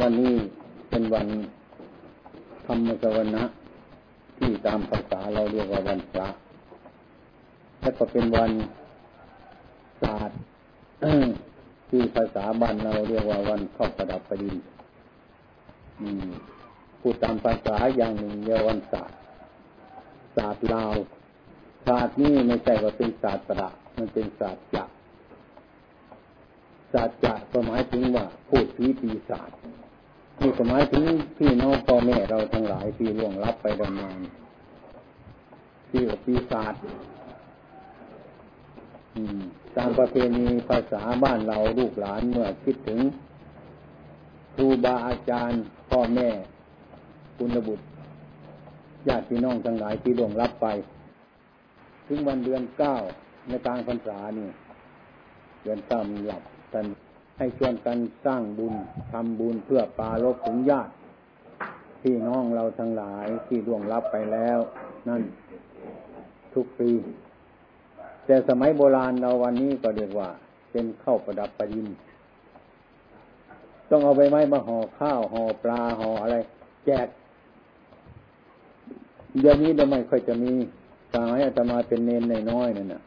วันนี้เป็นวันธรรมสวนะที่ตามภาษาเราเรียกว่าวันพระและก็เป็นวันศาสตร์ที่ภาษาบ้านเราเรียกว่าวันเข้าประดับประดินพูดตามภาษาอย่างหนึ่งเรียกวันศาสตร์ศาสตร์ลาวศาสตร์นี้ไม่ใช่ว่าเป็นศาสตร์ประมันเป็นศาสตร์จักศาสตร์จักก็หมายถึงว่าพูดผีปีศาจ นี่ก็หมายถึงพี่น้องพ่อแม่เราทั้งหลายที่ล่วงลับไปดำเนินที่ว่าปีศาจตามประเพณีภาษาบ้านเราลูกหลานเมื่อคิดถึงครูบาอาจารย์ พ่อแม่คุณบุตรญาติพี่น้องทั้งหลายที่ล่วงลับไป ถึงวันเดือนเก้าในกลางพรรษานี่ เดือนเก้ามีหลับท่าน ให้ชวนกันสร้างบุญทำบุญเพื่อปาลบถึงญาติพี่น้องเราทั้งหลายที่ล่วงลับไปแล้ว นั่นทุกปีแต่สมัยโบราณเราวันนี้ก็เรียกว่า เป็นข้าวประดับประดิน ต้องเอาใบไม้มาห่อข้าวห่อปลาห่ออะไร แจกเดี๋ยวนี้เดี๋ยไม่ค่อยจะมีสายอาตมาเป็นเนนในน้อยนั่นน่ะ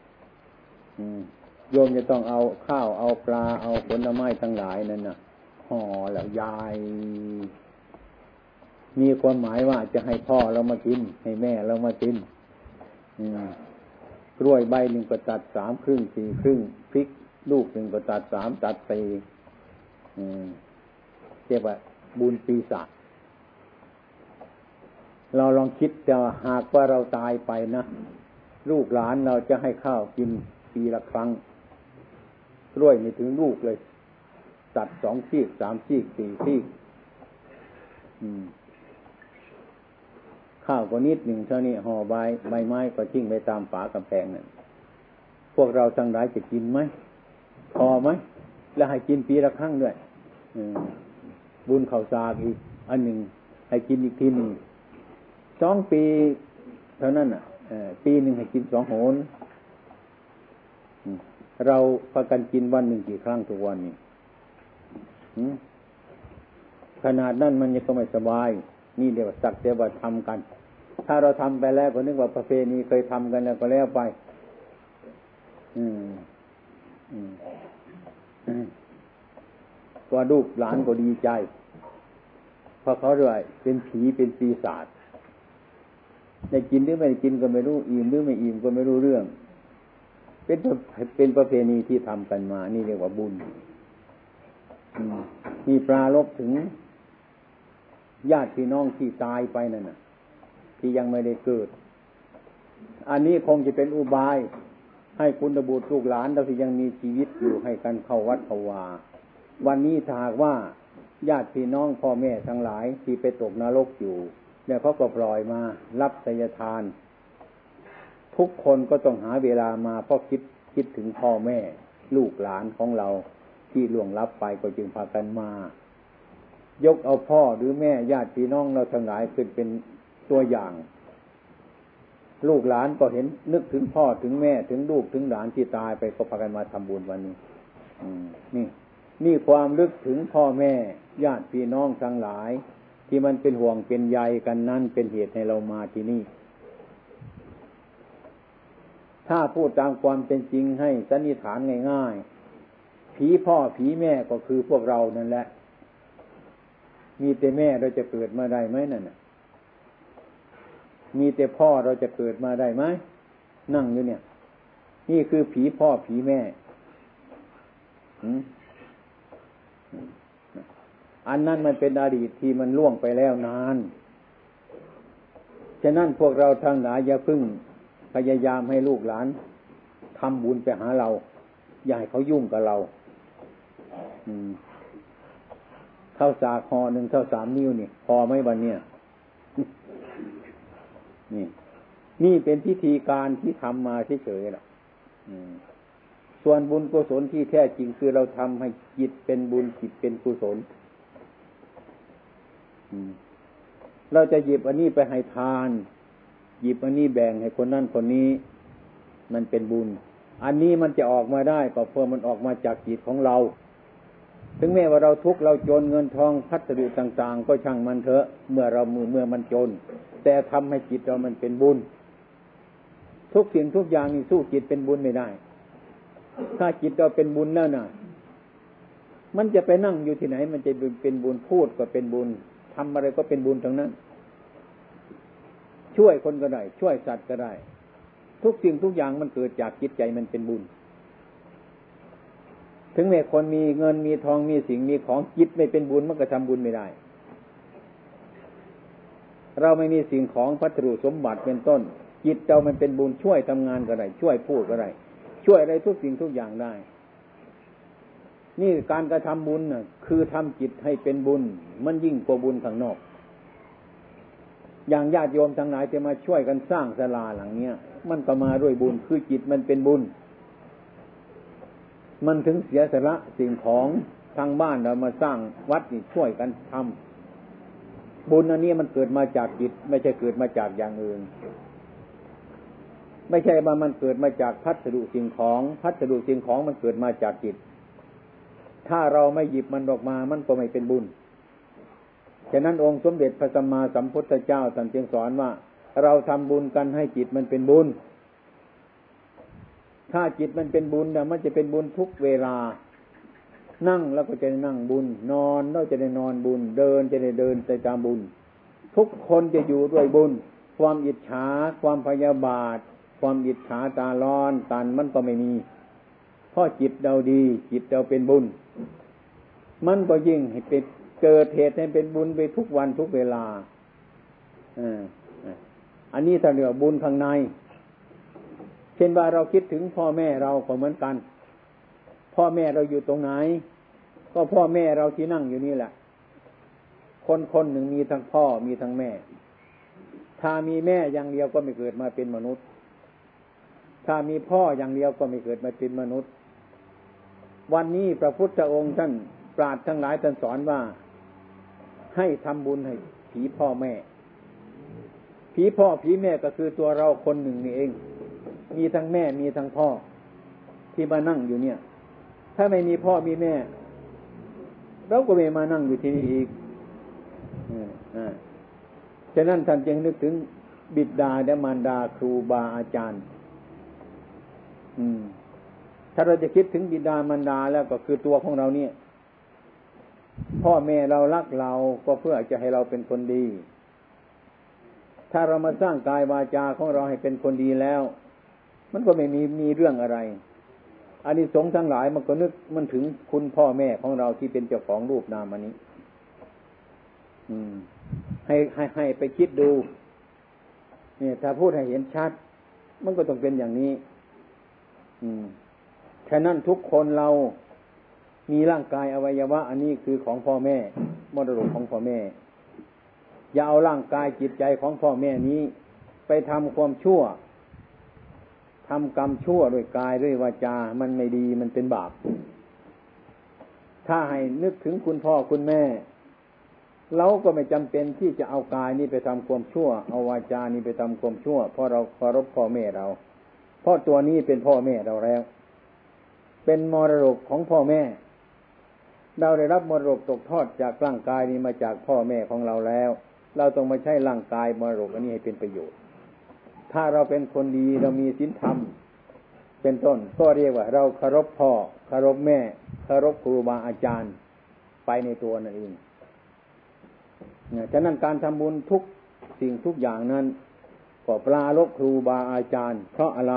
โยมจะต้องเอาข้าวเอาปลาเอาผลไม้ทั้งหลายนั่นน่ะห่อแล้วยาย มีความหมายว่าจะให้พ่อเรามากิน ให้แม่เรามากินกล้วยใบหนึ่งก็ตัดสามครึ่งสี่ครึ่งพริกลูกหนึ่งก็ตัดสามตัดสี่เรียกว่าบุญปีศาจเราลองคิดจะหากว่าเราตายไปนะ ลูกหลานเราจะให้ข้าวกินปีละครั้ง กล้วยไม่ถึงลูกเลย ตัดสองชีกสามชีกสี่ชีกข้าวก็นิดหนึ่งเท่านี้ห่อใบใบไม้ก็ทิ้งไปตามฝากำแพงนั่นพวกเราทั้งหลายจะกินไหมพอไหมแล้วให้กินปีละครั้งด้วยบุญข่าวสาอีกอันหนึ่งให้กินอีกทีหนึ่งสองปีเท่านั้นอะปีหนึ่งให้กินสองโหน เราประกันกินวันหนึ่งกี่ครั้งทุกวันนี้ขนาดนั้นมันยังก็ไม่สบาย นี่เดี๋ยวสักเดี๋ยวทำกัน ถ้าเราทำไปแล้วก็นึกว่าประเพณีเคยทำกันแล้วก็แล้วไป อืมอืมก็ลูกหลานก็ดีใจเพราะเขาด้วยเป็นผีเป็นปีศาจได้กินหรือไม่ได้กินก็ไม่รู้ อิ่มหรือไม่อิ่มก็ไม่รู้เรื่อง เป็นเป็นประเพณีที่ทำกันมา นี่เรียกว่าบุญ มีปลาลบถึง ญาติพี่น้องที่ตายไปนั่นน่ะ ที่ยังไม่ได้เกิด อันนี้คงจะเป็นอุบาย ให้คุณตบุตรลูกหลานเราที่ยังมีชีวิตอยู่ให้กันเข้าวัดเข้าวา วันนี้ถ้าหากว่าญาติพี่น้องพ่อแม่ทั้งหลายที่ไปตกนรกอยู่เนี่ยเขาก็ปล่อยมา รับสยทาน ทุกคนก็ต้องหาเวลามาเพราะคิดคิดถึงพ่อแม่ ลูกหลานของเราที่ล่วงลับไปก็จึงพากันมา ยกเอาพ่อหรือแม่ญาติพี่น้องเราทั้งหลายขึ้นเป็นตัวอย่าง ลูกหลานก็เห็นนึกถึงพ่อถึงแม่ถึงลูกถึงหลานที่ตายไปก็พากันมาทำบุญวันนี้นี่นี่ความลึกถึงพ่อแม่ญาติพี่น้องทั้งหลาย ที่มันเป็นห่วงเป็นใยกันนั่นเป็นเหตุให้เรามาที่นี่ ถ้าพูดตามความเป็นจริงให้สันนิษฐานง่าย ๆ ผีพ่อผีแม่ก็คือพวกเรานั่นแหละ มีแต่แม่เราจะเกิดมาได้ไหมนั่นมีแต่พ่อเราจะเกิดมาได้ไหมนั่งอยู่เนี่ย นี่คือผีพ่อผีแม่อันนั้นมันเป็นอดีตที่มันล่วงไปแล้วนาน ฉะนั้นพวกเราทางหลายอย่าพึ่ง พยายามให้ลูกหลานทำบุญไปหาเรา อย่าให้เขายุ่งกับเราเข้าสาคอหนึ่งเท่าสามนิ้วนี่พอไหมวันเนี้ยนี่ นี่เป็นพิธีการที่ทำมาเฉยๆล่ะส่วนบุญกุศลที่แท้จริงคือเราทำให้จิตเป็นบุญจิตเป็นกุศลเราจะหยิบอันนี้ไปให้ทาน หยิบอันนี้แบ่งให้คนนั้นคนนี้มันเป็นบุญ อันนี้มันจะออกมาได้ก็เพราะมันออกมาจากจิตของเรา ถึงแม้ว่าเราทุกข์เราจนเงินทองพัสดุต่าง ๆ ก็ช่างมันเถอะ เมื่อเรามือเมื่อมันจน แต่ทำให้จิตเรามันเป็นบุญ ทุกสิ่งทุกอย่างนี่สู้จิตเป็นบุญไม่ได้ ถ้าจิตเราเป็นบุญแล้วนะมันจะไปนั่งอยู่ที่ไหน มันจะเป็นบุญพูดก็เป็นบุญทำอะไรก็เป็นบุญทั้งนั้น ช่วยคนก็ได้ ช่วยสัตว์ก็ได้ ทุกสิ่งทุกอย่างมันเกิดจากจิตใจมันเป็นบุญ ถึงแม้คนมีเงินมีทองมีสิ่งมีของจิตไม่เป็นบุญมันก็ทำบุญไม่ได้ เราไม่มีสิ่งของพัสดุสมบัติเป็นต้น จิตเรามันเป็นบุญช่วยทำงานก็ได้ ช่วยพูดก็ได้ ช่วยอะไรทุกสิ่งทุกอย่างได้ นี่การกระทำบุญน่ะคือทำจิตให้เป็นบุญ มันยิ่งกว่าบุญข้างนอก อย่างญาติโยมทั้งหลายจะมาช่วยกันสร้างศาลาหลังเนี้ย มันก็มาด้วยบุญคือจิตมันเป็นบุญ มันถึงเสียสละสิ่งของทางบ้านเรามาสร้างวัดนี่ช่วยกันทำบุญอันนี้มันเกิดมาจากจิต ไม่ใช่เกิดมาจากอย่างอื่น ไม่ใช่ว่ามันเกิดมาจากพัสดุสิ่งของ พัสดุสิ่งของมันเกิดมาจากจิต ถ้าเราไม่หยิบมันออกมา มันก็ไม่เป็นบุญ ฉะนั้นองค์สมเด็จพระสัมมาสัมพุทธเจ้าท่านจึงสอนว่า เราทำบุญกันให้จิตมันเป็นบุญ ถ้าจิตมันเป็นบุญนะมันจะเป็นบุญทุกเวลา นั่งแล้วก็จะได้นั่งบุญ นอนแล้วจะได้นอนบุญ เดินจะได้เดินไปตามบุญ ทุกคนจะอยู่ด้วยบุญ ความอิจฉาความพยาบาท ความอิจฉาตาร้อนตันมันก็ไม่มีเพราะจิตเราดี จิตเราเป็นบุญ มันก็ยิ่งให้เป็น เกิดเหตุให้เป็นบุญไปทุกวันทุกเวลาอันนี้ถ้าเรียกบุญข้างใน เช่นว่าเราคิดถึงพ่อแม่เราก็เหมือนกัน พ่อแม่เราอยู่ตรงไหน ก็พ่อแม่เราที่นั่งอยู่นี่แหละ คนคนหนึ่งมีทั้งพ่อมีทั้งแม่ ถ้ามีแม่อย่างเดียวก็ไม่เกิดมาเป็นมนุษย์ ถ้ามีพ่ออย่างเดียวก็ไม่เกิดมาเป็นมนุษย์ วันนี้พระพุทธองค์ท่านปราดทั้งหลายท่านสอนว่า ให้ทำบุญให้ผีพ่อแม่ ผีพ่อผีแม่ก็คือตัวเราคนหนึ่งนี่เอง มีทั้งแม่มีทั้งพ่อ ที่มานั่งอยู่เนี่ย ถ้าไม่มีพ่อมีแม่ เราก็ไม่มานั่งอยู่ที่นี่อีกอ่าฉะนั้นท่านจึงนึกถึงบิดาและมารดาครูบาอาจารย์ อืม ถ้าเราจะคิดถึงบิดามารดาแล้วก็คือตัวของเราเนี่ย พ่อแม่เรารักเราก็เพื่อจะให้เราเป็นคนดี ถ้าเรามาสร้างกายวาจาของเราให้เป็นคนดีแล้ว มันก็ไม่มีมีเรื่องอะไรอันนี้สงทั้งหลายมันก็นึกมันถึงคุณพ่อแม่ของเราที่เป็นเจ้าของรูปนามอันนี้ อืม ให้ให้ให้ไปคิดดู เนี่ย ถ้าพูดให้เห็นชัด มันก็ต้องเป็นอย่างนี้ อืมฉะนั้นทุกคนเรา มีร่างกายอวัยวะ อันนี้คือของพ่อแม่มรดกของพ่อแม่ อย่าเอาร่างกายจิตใจของพ่อแม่นี้ ไปทำความชั่วทำกรรมชั่วด้วยกายด้วยวาจา มันไม่ดีมันเป็นบาป ถ้าให้นึกถึงคุณพ่อคุณแม่ เราก็ไม่จำเป็นที่จะเอากายนี้ไปทำความชั่ว เอาวาจานี้ไปทำความชั่ว เพราะเราเคารพพ่อแม่เราเพราะตัวนี้เป็นพ่อแม่เราแล้ว เป็นมรดกของพ่อแม่ เราได้รับมรดกตกทอดจากร่างกายนี้มาจากพ่อแม่ของเราแล้ว เราต้องมาใช้ร่างกายมรดกอันนี้ให้เป็นประโยชน์ ถ้าเราเป็นคนดีเรามีศีลธรรม เป็นต้น ก็เรียกว่า เราเคารพพ่อเคารพแม่เคารพครูบาอาจารย์ไปในตัวนั่นเองฉะนั้นการทำบุญทุกสิ่งทุกอย่างนั้น ก็ปลาลบครูบาอาจารย์ เพราะอะไร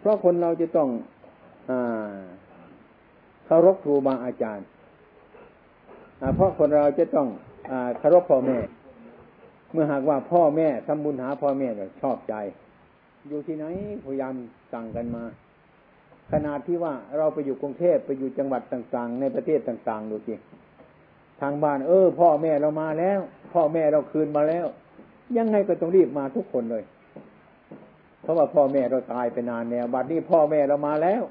เพราะคนเราจะต้องอเคารพครูบาอาจารย์ เพราะคนเราจะต้องอคารพพ่อแม่ เมื่อหากว่าพ่อแม่ทำบุญหาพ่อแม่ก็ชอบใจ อยู่ที่ไหนพยายามสั่งกันมา ขนาดที่ว่าเราไปอยู่กรุงเทพไปอยู่จังหวัดต่างๆ ในประเทศต่าง ๆ ดูสิทางบ้าน เออ พ่อแม่เรามาแล้ว พ่อแม่เราคืนมาแล้ว ยังไงก็ต้องรีบมาทุกคนเลย เพราะว่าพ่อแม่เราตายไปนานแล้วบัดนี้พ่อแม่เรามาแล้ว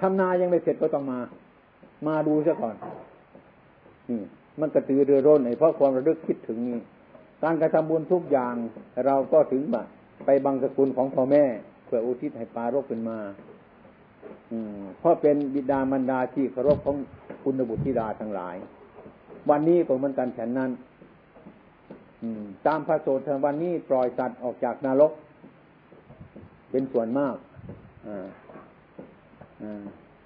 ทำนายังไม่เสร็จก็ต้องมา มาดูซะก่อนนี่มันกระตือรือร้นเพราะความระลึกคิดถึงนี้การกระทำบุญทุกอย่างเราก็ถึงบไปบังสกุลของพ่อแม่ เพื่ออุทิศให้ปารกเป็นมา อืมเพราะเป็นบิดามารดาที่เคารพของคุณบุตรธิดาทั้งหลาย วันนี้ก็เหมือนกันฉันนั้น อืม ตามพระโสดวันนี้ปล่อยสัตว์ออกจากนรก เป็นส่วนมากอ่า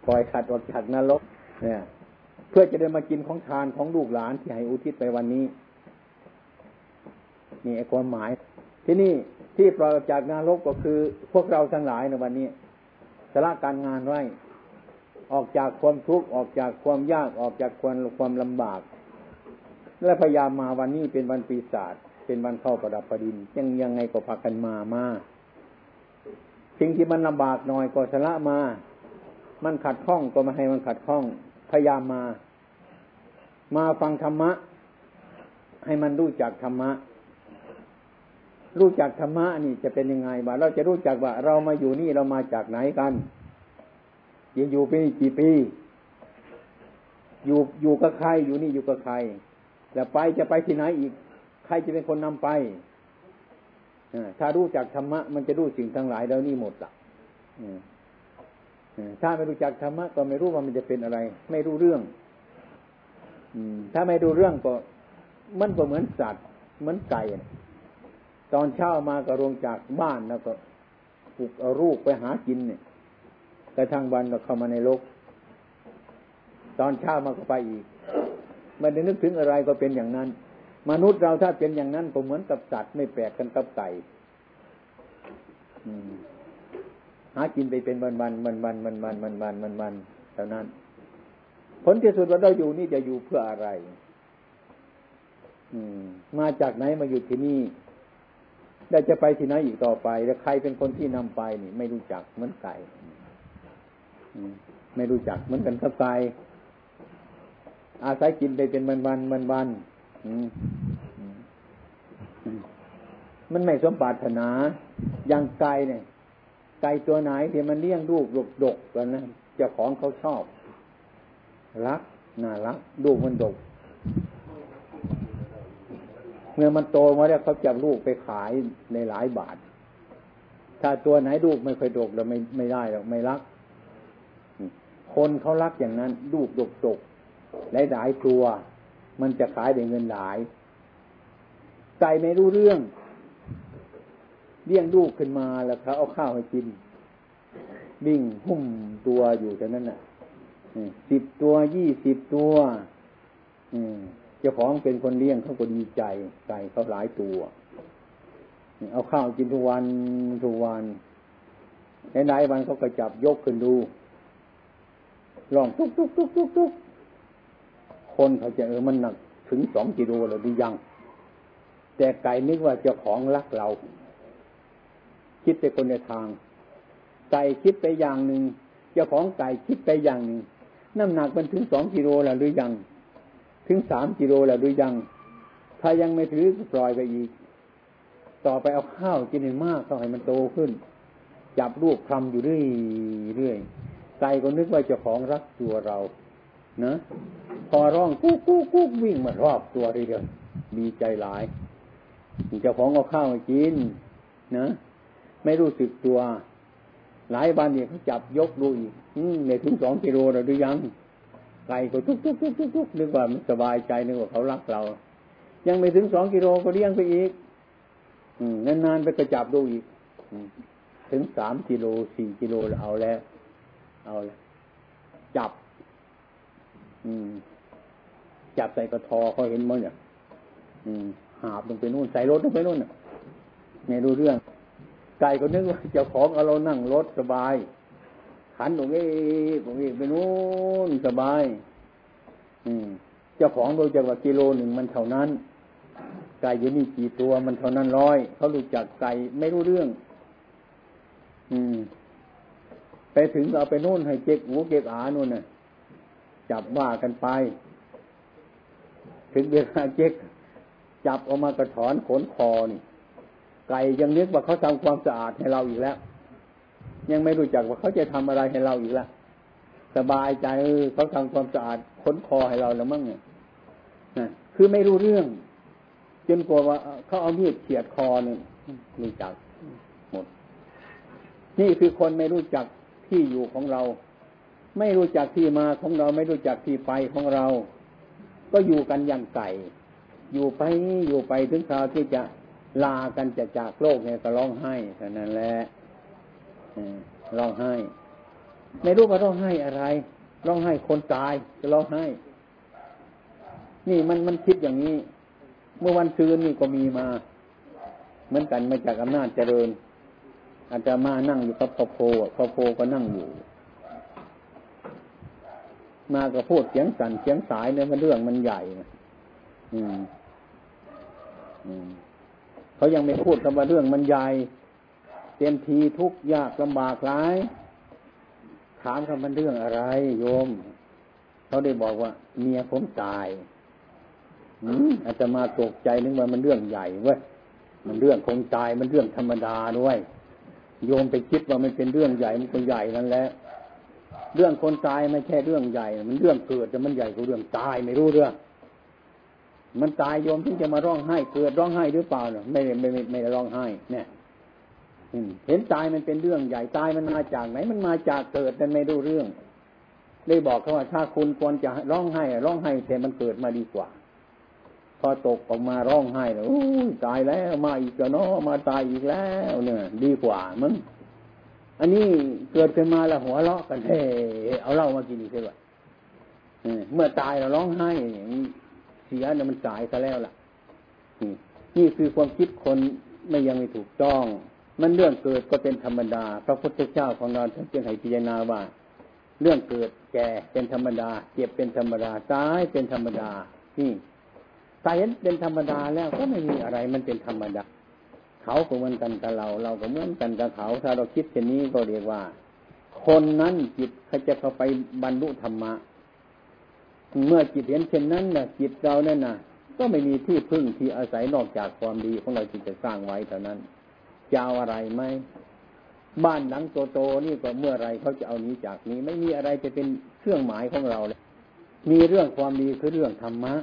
ปล่อยสัตว์ออกจากนรกเนี่ย เพื่อจะได้มากินของทานของลูกหลานที่ให้อุทิศไปวันนี้ นี่ความหมาย ที่นี่ที่ปล่อยออกจากนรกก็คือ พวกเราทั้งหลายในวันนี้สละการงานไว้ออกจากความทุกข์ออกจากความยากออกจากความความลำบาก และพยายามมาวันนี้เป็นวันปีศาจเป็นวันเข้าประดับประดิน ยังยังไงก็พากันมามาสิ่งที่มันลำบากหน่อยก็ชละมา มันขัดข้องก็มาให้มันขัดข้อง พยายามมา มาฟังธรรมะ ให้มันรู้จักธรรมะ รู้จักธรรมะนี่จะเป็นยังไงบ้าเราจะรู้จักว่า เรามาอยู่นี่เรามาจากไหนกันยังอยู่ไปกี่ปี อยู่อยู่กับใครอยู่นี่อยู่กับใครแล้วไปจะไปที่ไหนอีก ใครจะเป็นคนนำไปถ้ารู้จักธรรมะ มันจะรู้สิ่งทั้งหลายแล้วนี่หมดละ ถ้าไม่รู้จักธรรมะก็ไม่รู้ว่ามันจะเป็นอะไร ไม่รู้เรื่องถ้าไม่รู้เรื่องก็มันก็เหมือนสัตว์เหมือนไก่ตอนเช้ามาก็ลงจากบ้านแล้วก็ปลุกเอาลูกไปหากินเนี่ยกระทั่งวันก็เข้ามาในโลก ตอนเช้ามาก็ไปอีกไม่ได้นึกถึงอะไรก็เป็นอย่างนั้น มนุษย์เราถ้าเป็นอย่างนั้นก็เหมือนกับสัตว์ไม่แปลกกันกับไก่ หากินไปเป็นวันวันวันวันวันวันวันวันวันวันเท่านั้น ผลที่สุดว่าเราอยู่นี่จะอยู่เพื่ออะไร อืม มาจากไหนมาอยู่ที่นี่ได้จะไปที่ไหนอีกต่อไป แล้วใครเป็นคนที่นำไปนี่ ไม่รู้จักเหมือนไก่ไม่รู้จักเหมือนกันกับไก่อาศัยกินไปเป็นวันวันวันวันมันไม่สมปรารถนา อย่างไก่เนี่ย ไก่ตัวไหนที่มันเลี้ยงลูกดกดกกันนะเจ้าของเขาชอบ รักน่ารักลูกมันดก เมื่อมันโตมาแล้วเขาจับลูกไปขายในหลายบาท ถ้าตัวไหนลูกไม่เคยดกเราไม่ไม่ได้หรอกไม่รัก คนเขารักอย่างนั้น ลูกดกดกหลายหลายตัว มันจะขายได้เงินหลายไก่ไม่รู้เรื่อง เลี้ยงลูกขึ้นมาแล้วเขาเอาข้าวให้กินวิ่งหุ่มตัวอยู่แต่นั้นน่ะสิบตัวยี่สิบตัวเจ้าของเป็นคนเลี้ยงเขาก็ดีใจไก่เขาหลายตัว เอาข้าวกินทุกวันทุกวันในไหนวันเขาก็จับยกขึ้นดูลองทุกทุกทุกทุกทุกคนเขาจะเออมันหนักถึงสองกิโลหรือยัง แต่ไก่นึกว่าเจ้าของรักเรา คิดไปคนในทาง ไก่คิดไปอย่างหนึ่งเจ้าของไก่คิดไปอย่างหนึ่งน้ำหนักมันถึงสองกิโลแล้วหรือยัง ถึงสามกิโลแล้วหรือยัง ถ้ายังไม่ถือปล่อยไปอีก ต่อไปเอาข้าวกินให้มากเข้าให้มันโตขึ้น จับลูกคำอยู่เรื่อยเรื่อยไก่ก็นึกว่าเจ้าของรักตัวเรานะพอร้องกุ๊กกุ๊กกุ๊กวิ่งมารอบตัวทีเดียวดีใจหลายเจ้าของเอาข้าวมากิน นะ รู้สึกตัว หลายวันเนี่ยเขาจับยกดูอีกในถึงสองกิโลแล้วหรือยังไก่ก็ทุกทุกทุกทุกทุกนึกว่ามันสบายใจนึกว่าเขารักเรา ยังไม่ถึงสองกิโลก็เลี้ยงไปอีกนานๆไปก็จับดูอีกถึงสามกิโลสี่กิโลเอาแล้ว เอาแล้วจับจับใส่กระทอเขาเห็นมั้งเนี่ยหาบลงไปนู่นใส่รถลงไปนู่นไม่ยรู้เรื่อง ไก่ก็นึกว่าเจ้าของเอาเรานั่งรถสบายขันตรงนี้ตรงนี้ไปนู่นสบาย อืม เจ้าของโดยจักว่ากิโลหนึ่งมันเท่านั้น ไก่อยู่นี่กี่ตัวมันเท่านั้นร้อยเขารู้จักไก่ไม่รู้เรื่อง อืม ไปถึงเอาไปนู่นให้เจ๊กหูเจ๊กอานู่นน่ะ จับว่ากันไป ถึงเวลาเจ๊กจับออกมากระถอนขนคอนี่ ไก่ยังนึกว่าเขาทำความสะอาดให้เราอีกแล้ว ยังไม่รู้จักว่าเขาจะทำอะไรให้เราอีกแล้วสบายใจเออเขาทำความสะอาดขนคอให้เราแล้วมั้งเนี่ยคือไม่รู้เรื่อง จนกลัวว่าเขาเอามีดเฉียดคอเนี่ยรู้จักหมด นี่คือคนไม่รู้จักที่อยู่ของเรา ไม่รู้จักที่มาของเรา ไม่รู้จักที่ไปของเรา ก็อยู่กันอย่างไก่ อยู่ไปอยู่ไปถึงคราวที่จะ ลากันจะจากโลกเนี่ยก็ร้องไห้เท่านั้นแหละร้องไห้ ไม่รู้ว่าร้องไห้อะไร ร้องไห้คนตายจะร้องไห้ นี่มันมันคิดอย่างนี้ เมื่อวันซืนนี่ก็มีมา เหมือนกันมาจากอำนาจเจริญ อาจจะมานั่งอยู่กับพ่อโพพ่อโพก็นั่งอยู่ มาก็พูดเสียงสั่นเสียงสายเนี่ยมันเรื่องมันใหญ่อืมอืม เขายังไม่พูดคำว่าเรื่องมันใหญ่เต็มทีทุกยากลำบากร้าย ถามคำมันเรื่องอะไร โยม เขาได้บอกว่า เมียผมตายอาจจะมาตกใจนึกว่ามันเรื่องใหญ่เว้ยมันเรื่องคงตายมันเรื่องธรรมดาด้วย โยมไปคิดว่ามันเป็นเรื่องใหญ่มันก็ใหญ่นั่นแหละเรื่องคนตายไม่ใช่เรื่องใหญ่ มันเรื่องเกิดแต่มันใหญ่กว่าเรื่องตายไม่รู้เรื่อง มันตายโยมที่จะมาร้องไห้เกิดร้องไห้หรือเปล่าเนี่ยไม่ไม่ไม่ไม่ร้องไห้เนี่ยเห็นตายมันเป็นเรื่องใหญ่ตายมันมาจากไหน มันมาจากเกิดมันไม่รู้เรื่องได้บอกเขาว่าถ้าคุณควรจะร้องไห้ร้องไห้แต่มันเกิดมาดีกว่า พอตกออกมาร้องไห้แล้วตายแล้วมาอีกแล้วเนาะมาตายอีกแล้วเนี่ย ดีกว่ามั้งอันนี้เกิดขึ้นมาแล้วหัวเราะกันเฮ้เอาเหล้ามากินอีกเลยเมื่อตายเราร้องไห้ เสียเนี่ยมันจ่ายซะแล้วล่ะนี่คือความคิดคนไม่ยังไม่ถูกต้อง มันเรื่องเกิดก็เป็นธรรมดา พระพุทธเจ้าของเราท่านจึงให้พิจารณาว่า เรื่องเกิดแก่เป็นธรรมดา เจ็บเป็นธรรมดาตายเป็นธรรมดานี่ตายเป็นธรรมดาแล้วก็ไม่มีอะไรมันเป็นธรรมดา เขาก็เหมือนกันกับเรา เราก็เหมือนกันกับเขา ถ้าเราคิดเช่นนี้ก็เรียกว่า คนนั้นจิตเขาจะเข้าไปบรรลุธรรมะ เมื่อจิตเห็นเช่นนั้นนะจิตเราเนี่ยนะก็ไม่มีที่พึ่งที่อาศัยนอกจากความดีของเราที่จะสร้างไว้เท่านั้นจะเอาอะไรไหมบ้านหลังโตๆนี่ก็เมื่อไรเขาจะเอานี้จากนี้ ไม่มีอะไรจะเป็นเครื่องหมายของเราเลยมีเรื่องความดีคือเรื่องธรรมะ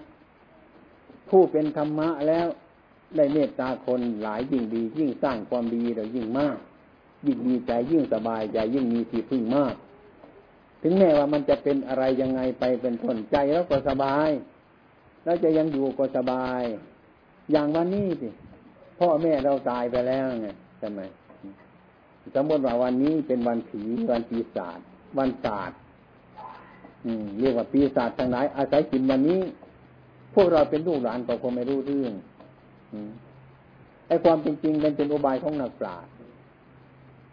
ผู้เป็นธรรมะแล้วได้เมตตาคนหลายยิ่งดี ยิ่งสร้างความดีเรายิ่งมาก ยิ่งดีใจยิ่งสบายใจยิ่งมีที่พึ่งมาก ถึงแม้ว่ามันจะเป็นอะไรยังไงไปเป็นทนใจแล้วก็สบายแล้วจะยังอยู่ก็สบาย อย่างวันนี้สิพ่อแม่เราตายไปแล้วไงใช่ไหมสมมติว่าวันนี้เป็นวันผีวันปีศาจวันศาสตร์เรียกว่าปีศาจทางไหนอาศัยกินวันนี้ พวกเราเป็นลูกหลานก็คงไม่รู้เรื่องไอ้ความจริงๆมันเป็นอุบายของนักปราชญ์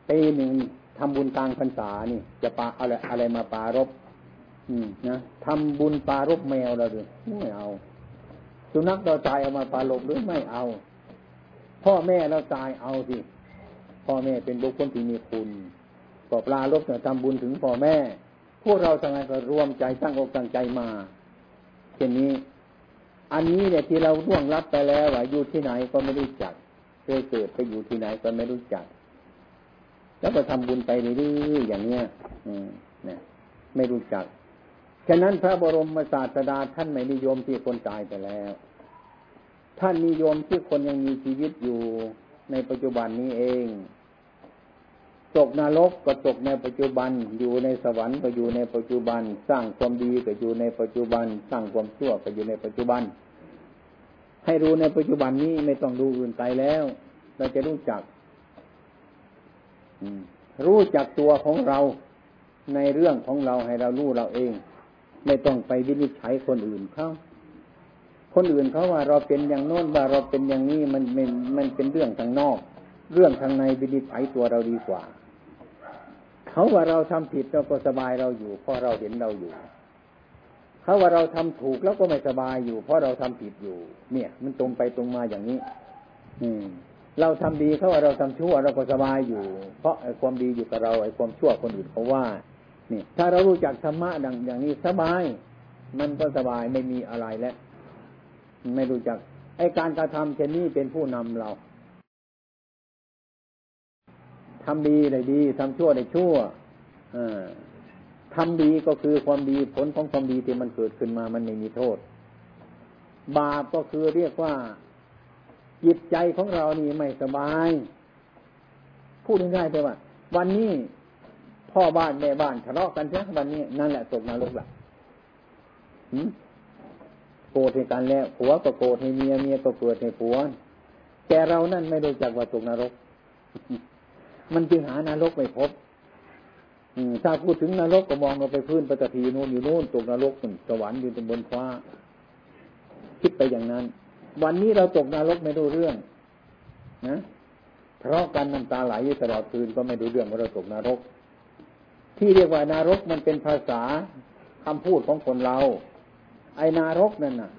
ปีหนึ่ง ทำบุญกลางพรรษานี่ จะปาอะไรอะไรมาปารบอืมนะทำบุญปารบแมวเราด้วยไม่เอา สุนัขเราตายเอามาปารบหรือไม่เอา พ่อแม่เราตายเอาสิพ่อแม่เป็นบุคคลที่มีคุณก็ปลารบเนี่ยทำบุญถึงพ่อแม่ พวกเราทั้งนั้นก็รวมใจตั้งอกตั้งใจมาเช่นนี้ อันนี้เนี่ยที่เราล่วงรับไปแล้วว่าอยู่ที่ไหนก็ไม่รู้จักเคยเกิดไปอยู่ที่ไหนก็ไม่รู้จัก แล้วก็ทำบุญไปเรื่อยๆอย่างเนี้ยอืมเนี่ยไม่รู้จัก ฉะนั้นพระบรมศาสดาท่านไม่นิยมที่คนตายไปแล้ว ท่านนิยมที่คนยังมีชีวิตอยู่ในปัจจุบันนี้เองตกนรกก็ตกในปัจจุบัน อยู่ในสวรรค์ก็อยู่ในปัจจุบัน สร้างความดีก็อยู่ในปัจจุบัน สร้างความชั่วก็อยู่ในปัจจุบัน ให้รู้ในปัจจุบันนี้ไม่ต้องดูอื่นไปแล้ว เราจะรู้จัก รู้จักตัวของเราในเรื่องของเราให้เรารู้เราเอง ไม่ต้องไปวินิจฉัยคนอื่นเขาคนอื่นเขาว่าเราเป็นอย่างโน้นว่าเราเป็นอย่างนี้มันมันมันเป็นเรื่องทางนอก เรื่องทางในวินิจฉัยตัวเราดีกว่า เขาว่าเราทำผิดเราก็สบายเราอยู่เพราะเราเห็นเราอยู่ เขาว่าเราทำถูกแล้วก็ไม่สบายอยู่ เพราะเราทำผิดอยู่ เนี่ย มันตรงไปตรงมาอย่างนี้ อืม เราทำดีเขาว่าเราทำชั่วเราก็สบายอยู่ เพราะไอ้ความดีอยู่กับเราไอ้ความชั่วคนอื่นเขาว่า นี่ ถ้าเรารู้จักธรรมะดังอย่างนี้สบาย มันก็สบายไม่มีอะไรแล้วไม่รู้จัก ไอ้การกระทำเช่นนี้เป็นผู้นำเราทำดีได้ดีทำชั่วได้ชั่วอทำดีก็คือความดีผลของความดีที่มันเกิดขึ้นมามันไม่มีโทษ บาปก็คือเรียกว่า จิตใจของเรานี่ไม่สบาย พูดง่ายๆไปว่า วันนี้พ่อบ้านแม่บ้านทะเลาะกันใช่วันนี้นั่นแหละตกนรกละโกรธกันแล้วผัวก็โกรธให้เมียเมียก็โกรธให้ผัวแต่เรานั่นไม่รู้จักว่าตกนรก มันจึงหานรกไม่พบถ้าพูดถึงนรกก็มองเราไปพื้นปฐพีนู่นอยู่นู่นตกนรกสวรรค์อยู่บนฟ้า คิดไปอย่างนั้น วันนี้เราตกนรกไม่รู้เรื่องนะเพราะการน้ำตาไหลตลอดคืนก็ไม่รู้เรื่องว่าเราตกนรก ที่เรียกว่านรกมันเป็นภาษาคำพูดของคนเรา ไอ้นารกนั่นน่ะ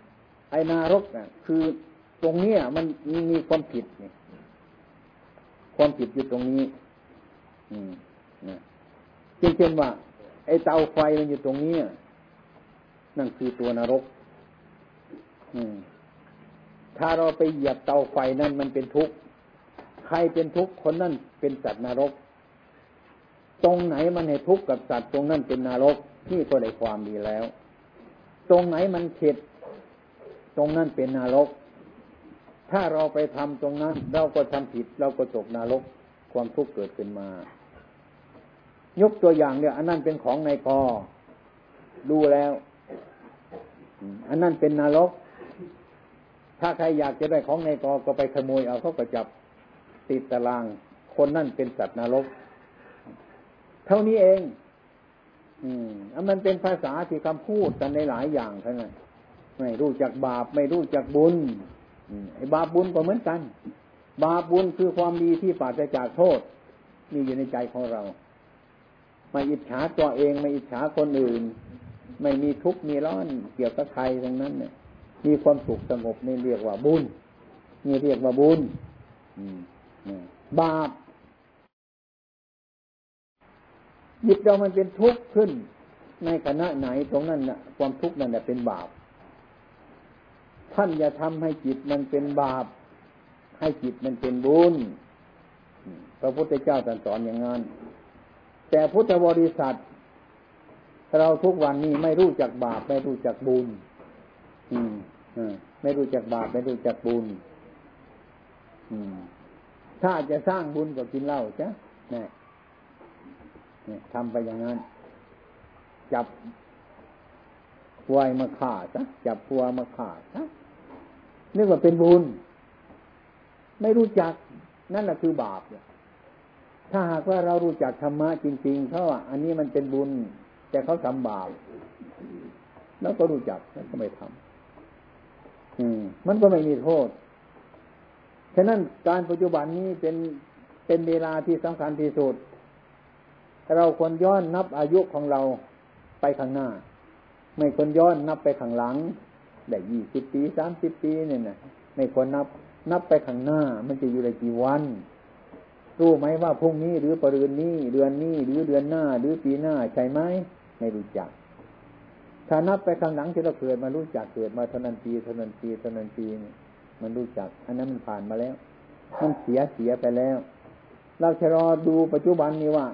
ไอ้นารกน่ะ คือตรงเนี้ยมันมีความผิดนี่ความผิดอยู่ตรงนี้ อืมนะเช่นว่า ไอ้เตาไฟมันอยู่ตรงนี้นั่นคือตัวนรก อืม ถ้าเราไปเหยียบเตาไฟนั่นมันเป็นทุกข์ ใครเป็นทุกข์คนนั้นเป็นสัตว์นรก ตรงไหนมันให้ทุกข์กับสัตว์ตรงนั้นเป็นนรกนี่ก็ได้ความดีแล้ว ตรงไหนมันเข็ดตรงนั้นเป็นนรก ถ้าเราไปทำตรงนั้น เราก็ทำผิด เราก็ตกนรก ความทุกข์เกิดขึ้นมา ยกตัวอย่างเนี่ยอันนั้นเป็นของในกอดูแล้ว อันนั้นเป็นนรก ถ้าใครอยากจะได้ของในกอก็ไปขโมยเอาเขาก็จับติดตาราง คนนั่นเป็นสัตว์นรก เท่านี้เอง อืมอันมันเป็นภาษาที่คำพูดกันในหลายอย่างเท่านั้นไม่รู้จักบาปไม่รู้จักบุญไอ้บาปบุญก็เหมือนกัน บาปบุญคือความดีที่ปราศจากโทษ มีอยู่ในใจของเรา ไม่อิจฉาตัวเอง ไม่อิจฉาคนอื่น ไม่มีทุกข์มีร้อนเกี่ยวกับใครตรงนั้นเนี่ย มีความสุขสงบนี่เรียกว่าบุญนี่เรียกว่าบุญบาปจิตเรามันเป็นทุกข์ขึ้น ในขณะไหนตรงนั้นน่ะ ความทุกข์นั่นแหละเป็นบาป ท่านอย่าทำให้จิตมันเป็นบาป ให้จิตมันเป็นบุญพระพุทธเจ้าตรัสสอนอย่างนั้นแต่พุทธบริษัท เราทุกวันนี้ไม่รู้จักบาปไม่รู้จักบุญ อืม ไม่รู้จักบาปไม่รู้จักบุญถ้าจะสร้างบุญก็กินเหล้าจ้ะนี่นี่ทำไปอย่างนั้น จับวายมาฆ่าซะจับพัวมาฆ่าซะนี่ก็เป็นบุญ ไม่รู้จัก นั่นแหละคือบาปถ้าหากว่าเรารู้จักธรรมะจริงๆเขาว่าอันนี้มันเป็นบุญ แต่เขาทำบาปแล้วก็รู้จักแล้วก็ไม่ทำ มันก็ไม่มีโทษ ฉะนั้นการปัจจุบันนี้เป็นเป็นเวลาที่สำคัญที่สุด เราควรย้อนนับอายุของเราไปข้างหน้า ไม่ควรย้อนนับไปข้างหลังได้ยี่สิบปีสามสิบปีเนี่ยนะไม่ควรนับนับไปข้างหน้า มันจะอยู่ได้กี่วัน รู้ไหมว่าพรุ่งนี้หรือปรืนนี้เดือนนี้หรือเดือนหน้า หรือปีหน้าใช่ไหมไม่รู้จัก ถ้านับไปข้างหลังที่เราเกิดมารู้จักเกิดมาเท่านั้นปีเท่านั้นปีเท่านั้นปีนี่มันรู้จัก อันนั้นมันผ่านมาแล้ว มันเสียเสียไปแล้ว เราจะรอดูปัจจุบันนี้ว่า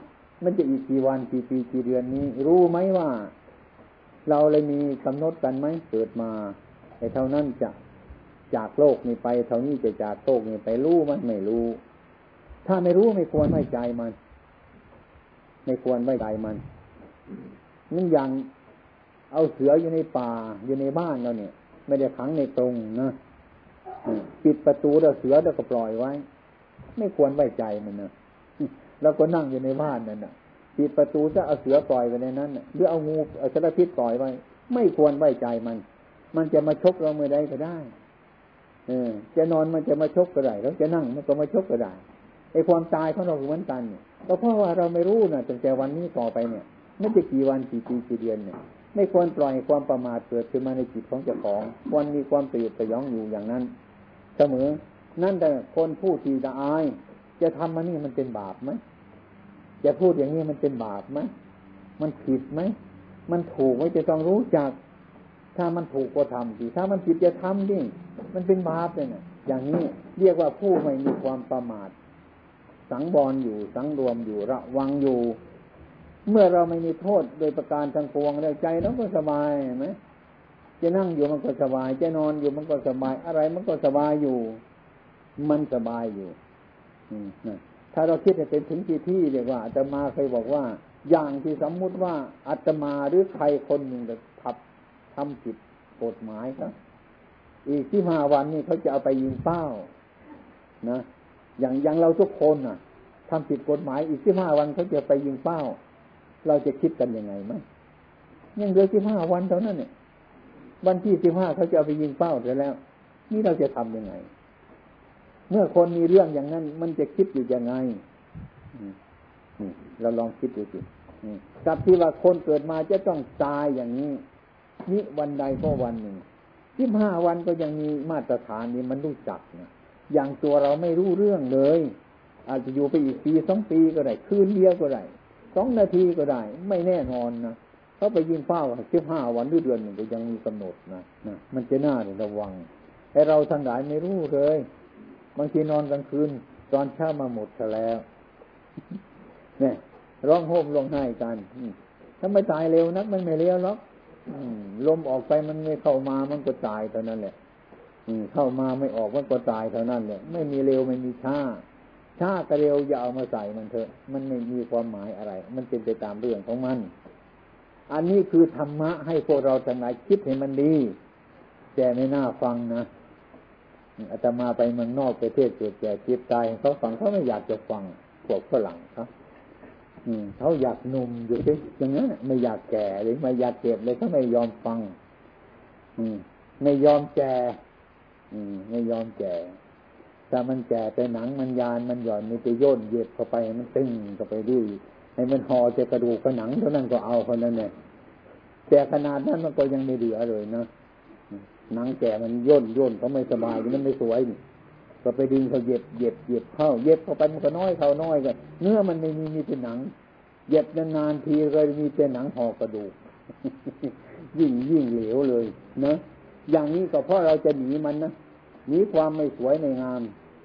มันจะอีกกี่วันกี่ปีกี่เดือนนี้ รู้ไหมว่า เราเลยมีกำหนดกันไหมเกิดมาไอ้เท่านั้นจะจากโลกนี้ไป เท่านี้จะจากโลกนี้ไปรู้มันไม่รู้ ถ้าไม่รู้ไม่ควรไม่ใจมัน ไม่ควรไม่ใจมันนั่นอย่าง เอาเสืออยู่ในป่าอยู่ในบ้านเราเนี่ย ไม่ได้ขังในตรงนะปิดประตูแล้วเสือแล้วก็ปล่อยไว้ ไม่ควรไว้ใจมันนะแล้วก็นั่งอยู่ในบ้านนั่นนะปิดประตูจะเอาเสือปล่อยไว้ในนั้นหรือเอางูเอาสารพิษปล่อยไว้ ไม่ควรไว้ใจมัน มันจะมาชกเราเมื่อใดก็ได้เออจะนอนมันจะมาชกก็ได้แล้วจะนั่งมันก็มาชกก็ได้ไอ้ความตายของเราเหมือนกันเนี่ยก็เพราะว่าเราไม่รู้นะตั้งแต่วันนี้ต่อไปเนี่ยไม่จะกี่วันกี่ปีกี่เดือนเนี่ย ไม่ควรปล่อยความประมาทเกิดขึ้นมาในจิตของเจ้าของวันมีความตื่นสยองอยู่อย่างนั้น เสมอ นั่นแต่คนพูดทีละอาย จะทำมันนี่มันเป็นบาปไหมจะพูดอย่างนี้มันเป็นบาปไหมมันผิดไหมมันถูกไว้จะต้องรู้จัก ถ้ามันถูกก็ทำดีถ้ามันผิดจะทำดิมันเป็นบาปเลยนะอย่างนี้เรียกว่าผู้ไม่มีความประมาท สังบอลอยู่สังรวมอยู่ระวังอยู่ เมื่อเราไม่มีโทษโดยประการทางปวงแล้วใจเราก็สบายไหมจะนั่งอยู่มันก็สบาย จะนอนอยู่มันก็สบาย อะไรมันก็สบายอยู่ มันสบายอยู่ถ้าเราคิดจะเป็นถึงที่ที่เรียกว่าจะมาเคยบอกว่า อย่างที่สมมุติว่าอาตมาหรือใครคนหนึ่งจะทับทำผิดกฎหมายครับอีกที่ห้าวันนี้เขาจะเอาไปยิงเป้านะอย่างอย่างเราทุกคนน่ะทำผิดกฎหมายอีกที่ห้าวันเขาจะไปยิงเป้า เราจะคิดกันยังไงไหมยังเหลือที่ห้าวันเท่านั้นเนี่ยวันที่สิบห้าเขาจะเอาไปยิงเป้าเสร็จแล้ว นี่เราจะทํำยังไง เมื่อคนมีเรื่องอย่างนั้น มันจะคิดอยู่ยังไงเราลองคิดดูสิกับที่ว่าคนเกิดมาจะต้องตายอย่างนี้นี่วันใดก็วันหนึ่งสิบห้าวันก็ยังมีมาตรฐานนี้มันรู้จักนะอย่างตัวเราไม่รู้เรื่องเลย อาจจะอยู่ไปอีกปีสองปีก็ได้ คืนเดียวก็ได้ สองนาทีก็ได้ ไม่แน่นอนนะเขาไปยิงเป้าสิบห้าวันหรือเดือนหนึ่งก็ยังมีกำหนดนะนะมันจะน่าระวังให้เราทั้งหลายไม่รู้เลย บางทีนอนกลางคืน ตอนเช้ามาหมดแล้วเนี่ยร้องโฮมร้องไห้กันถ้าไม่ตายเร็วนักมันไม่เร็วหรอกลมออกไปมันไม่เข้ามามันก็ตายเท่านั้นแหละเข้ามาไม่ออกมันก็ตายเท่านั้นแหละไม่มีเร็วไม่มีช้า ช้ากับเร็วอย่าเอามาใส่มันเถอะ มันไม่มีความหมายอะไร มันเป็นไปตามเรื่องของมัน อันนี้คือธรรมะให้พวกเราทั้งหลายคิดให้มันดีแต่ไม่น่าฟังนะอาตมาไปเมืองนอกไปเทศเกิดแก่จิตใจเขาฟังเขาไม่อยากจะฟังพวกฝรั่งครับเขาอยากหนุ่มอยู่ที่อย่างนั้นไม่อยากแก่หรือไม่อยากเก็บเลยเขาไม่ยอมฟัง อืม ไม่ยอมแก่ อืม ไม่ยอมแก่ ถ้ามันแก่แต่หนังมันยานมันหย่อนมันไปโยนเย็บเข้าไปมันตึงเข้าไปด้วยให้มันห่อจะกระดูกกระหนังเท่านั้นก็เอาคนนั้นเนี่ยแต่ขนาดนั้นมันก็ยังไม่เหลือเลยนะหนังแก่มันย่นย่นเขาไม่สบายมันไม่สวยก็ไปดึงเขาเย็บเย็บเย็บเข้าเย็บเข้าไปมันก็น้อยเขาน้อยกันเนื้อมันไม่มีมีแต่หนังเย็บนานๆทีก็มีแต่หนังห่อกระดูก ยิ่งยิ่งเหลวเลยนะอย่างนี้ก็เพราะเราจะหนีมันนะหนีความไม่สวยในงาม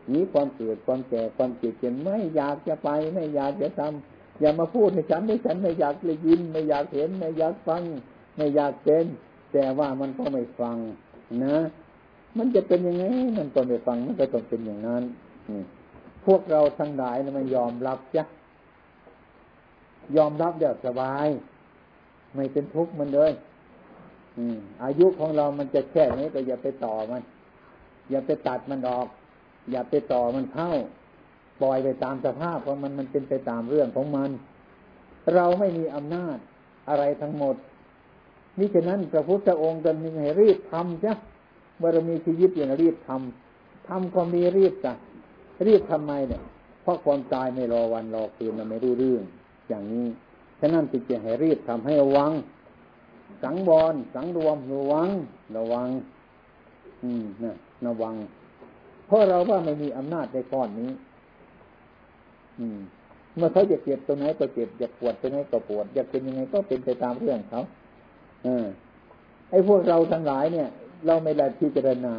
หนีความเกิดความแก่ความเจ็บเจ็บไม่อยากจะไป ไม่อยากจะทำอย่ามาพูดให้ฉันให้ฉันไม่อยากเลยยิน ไม่อยากเห็น ไม่อยากฟัง ไม่อยากเป็น แต่ว่ามันก็ไม่ฟังนะ มันจะเป็นยังไง มันก็ไม่ฟัง มันก็ต้องเป็นอย่างนั้นพวกเราทั้งหลายนะมันยอมรับจ้ะยอมรับเดี๋ยวสบาย ไม่เป็นทุกข์มันเลยอายุของเรามันจะแค่นี้ก็อย่าไปต่อมัน อย่าไปตัดมันออก อย่าไปต่อมันเข้า ปล่อยไปตามสภาพเพราะมันมันเป็นไปตามเรื่องของมัน เราไม่มีอำนาจอะไรทั้งหมดนี่ฉะนั้นพระพุทธองค์จะมีให้รีบทำจ้ะเมื่อเรามีชีวิตอย่างรีบทำทำความดีรีบจ้ะรีบทำไมเนี่ยเพราะความตายไม่รอวันรอคืนเราไม่รู้เรื่อง อย่างนี้ฉะนั้นจิตจะให้รีบทำให้ระวัง สังวรสังรวมระวัง ระวัง อืมนะระวัง เพราะเราว่าไม่มีอำนาจในก้อนนี้ อืม เมื่อเขาจะเจ็บตรงไหนก็เจ็บอยากปวดตรงไหนก็ปวดอยากเป็นยังไงก็เป็นไปตามเรื่องเขาเออไอ้พวกเราทั้งหลายเนี่ย เราไม่ได้พิจารณา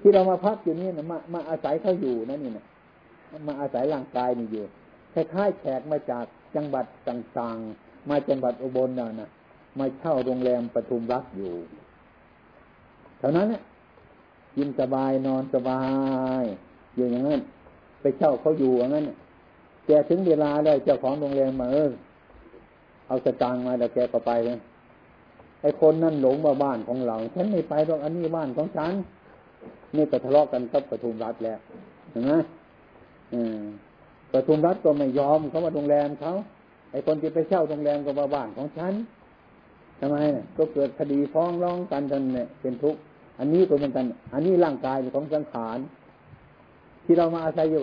ที่เรามาพักอยู่นี่นะมามาอาศัยเขาอยู่นั่นนี่นะมาอาศัยร่างกายนี่อยู่คล้ายๆแขกมาจากจังหวัดต่างๆ มาจังหวัดอุบลน่ะนะมาเช่าโรงแรมปทุมรัฐอยู่ เท่านั้นเนี่ย กินสบายนอนสบาย อยู่อย่างนั้น ไปเช่าเขาอยู่อย่างนั้นแกถึงเวลาได้เจ้าของโรงแรมมาเออเอาสตางค์มาแล้วแกก็ไปเลยไอ้คนนั่นหลงมาบ้านของเรา ฉันไม่ไปหรอกอันนี้บ้านของฉันนี่ก็ทะเลาะกันกับปทุมรัฐแล้วเห็นไหมปทุมรัฐก็ไม่ยอมเขามาโรงแรมเขาไอ้คนที่ไปเช่าโรงแรมก็มาบ้านของฉันทำไมเนี่ยก็เกิดคดีฟ้องร้องกันจนเนี่ยเป็นทุกข์ อันนี้ก็เหมือนกัน อันนี้ร่างกายของสังขารที่เรามาอาศัยอยู่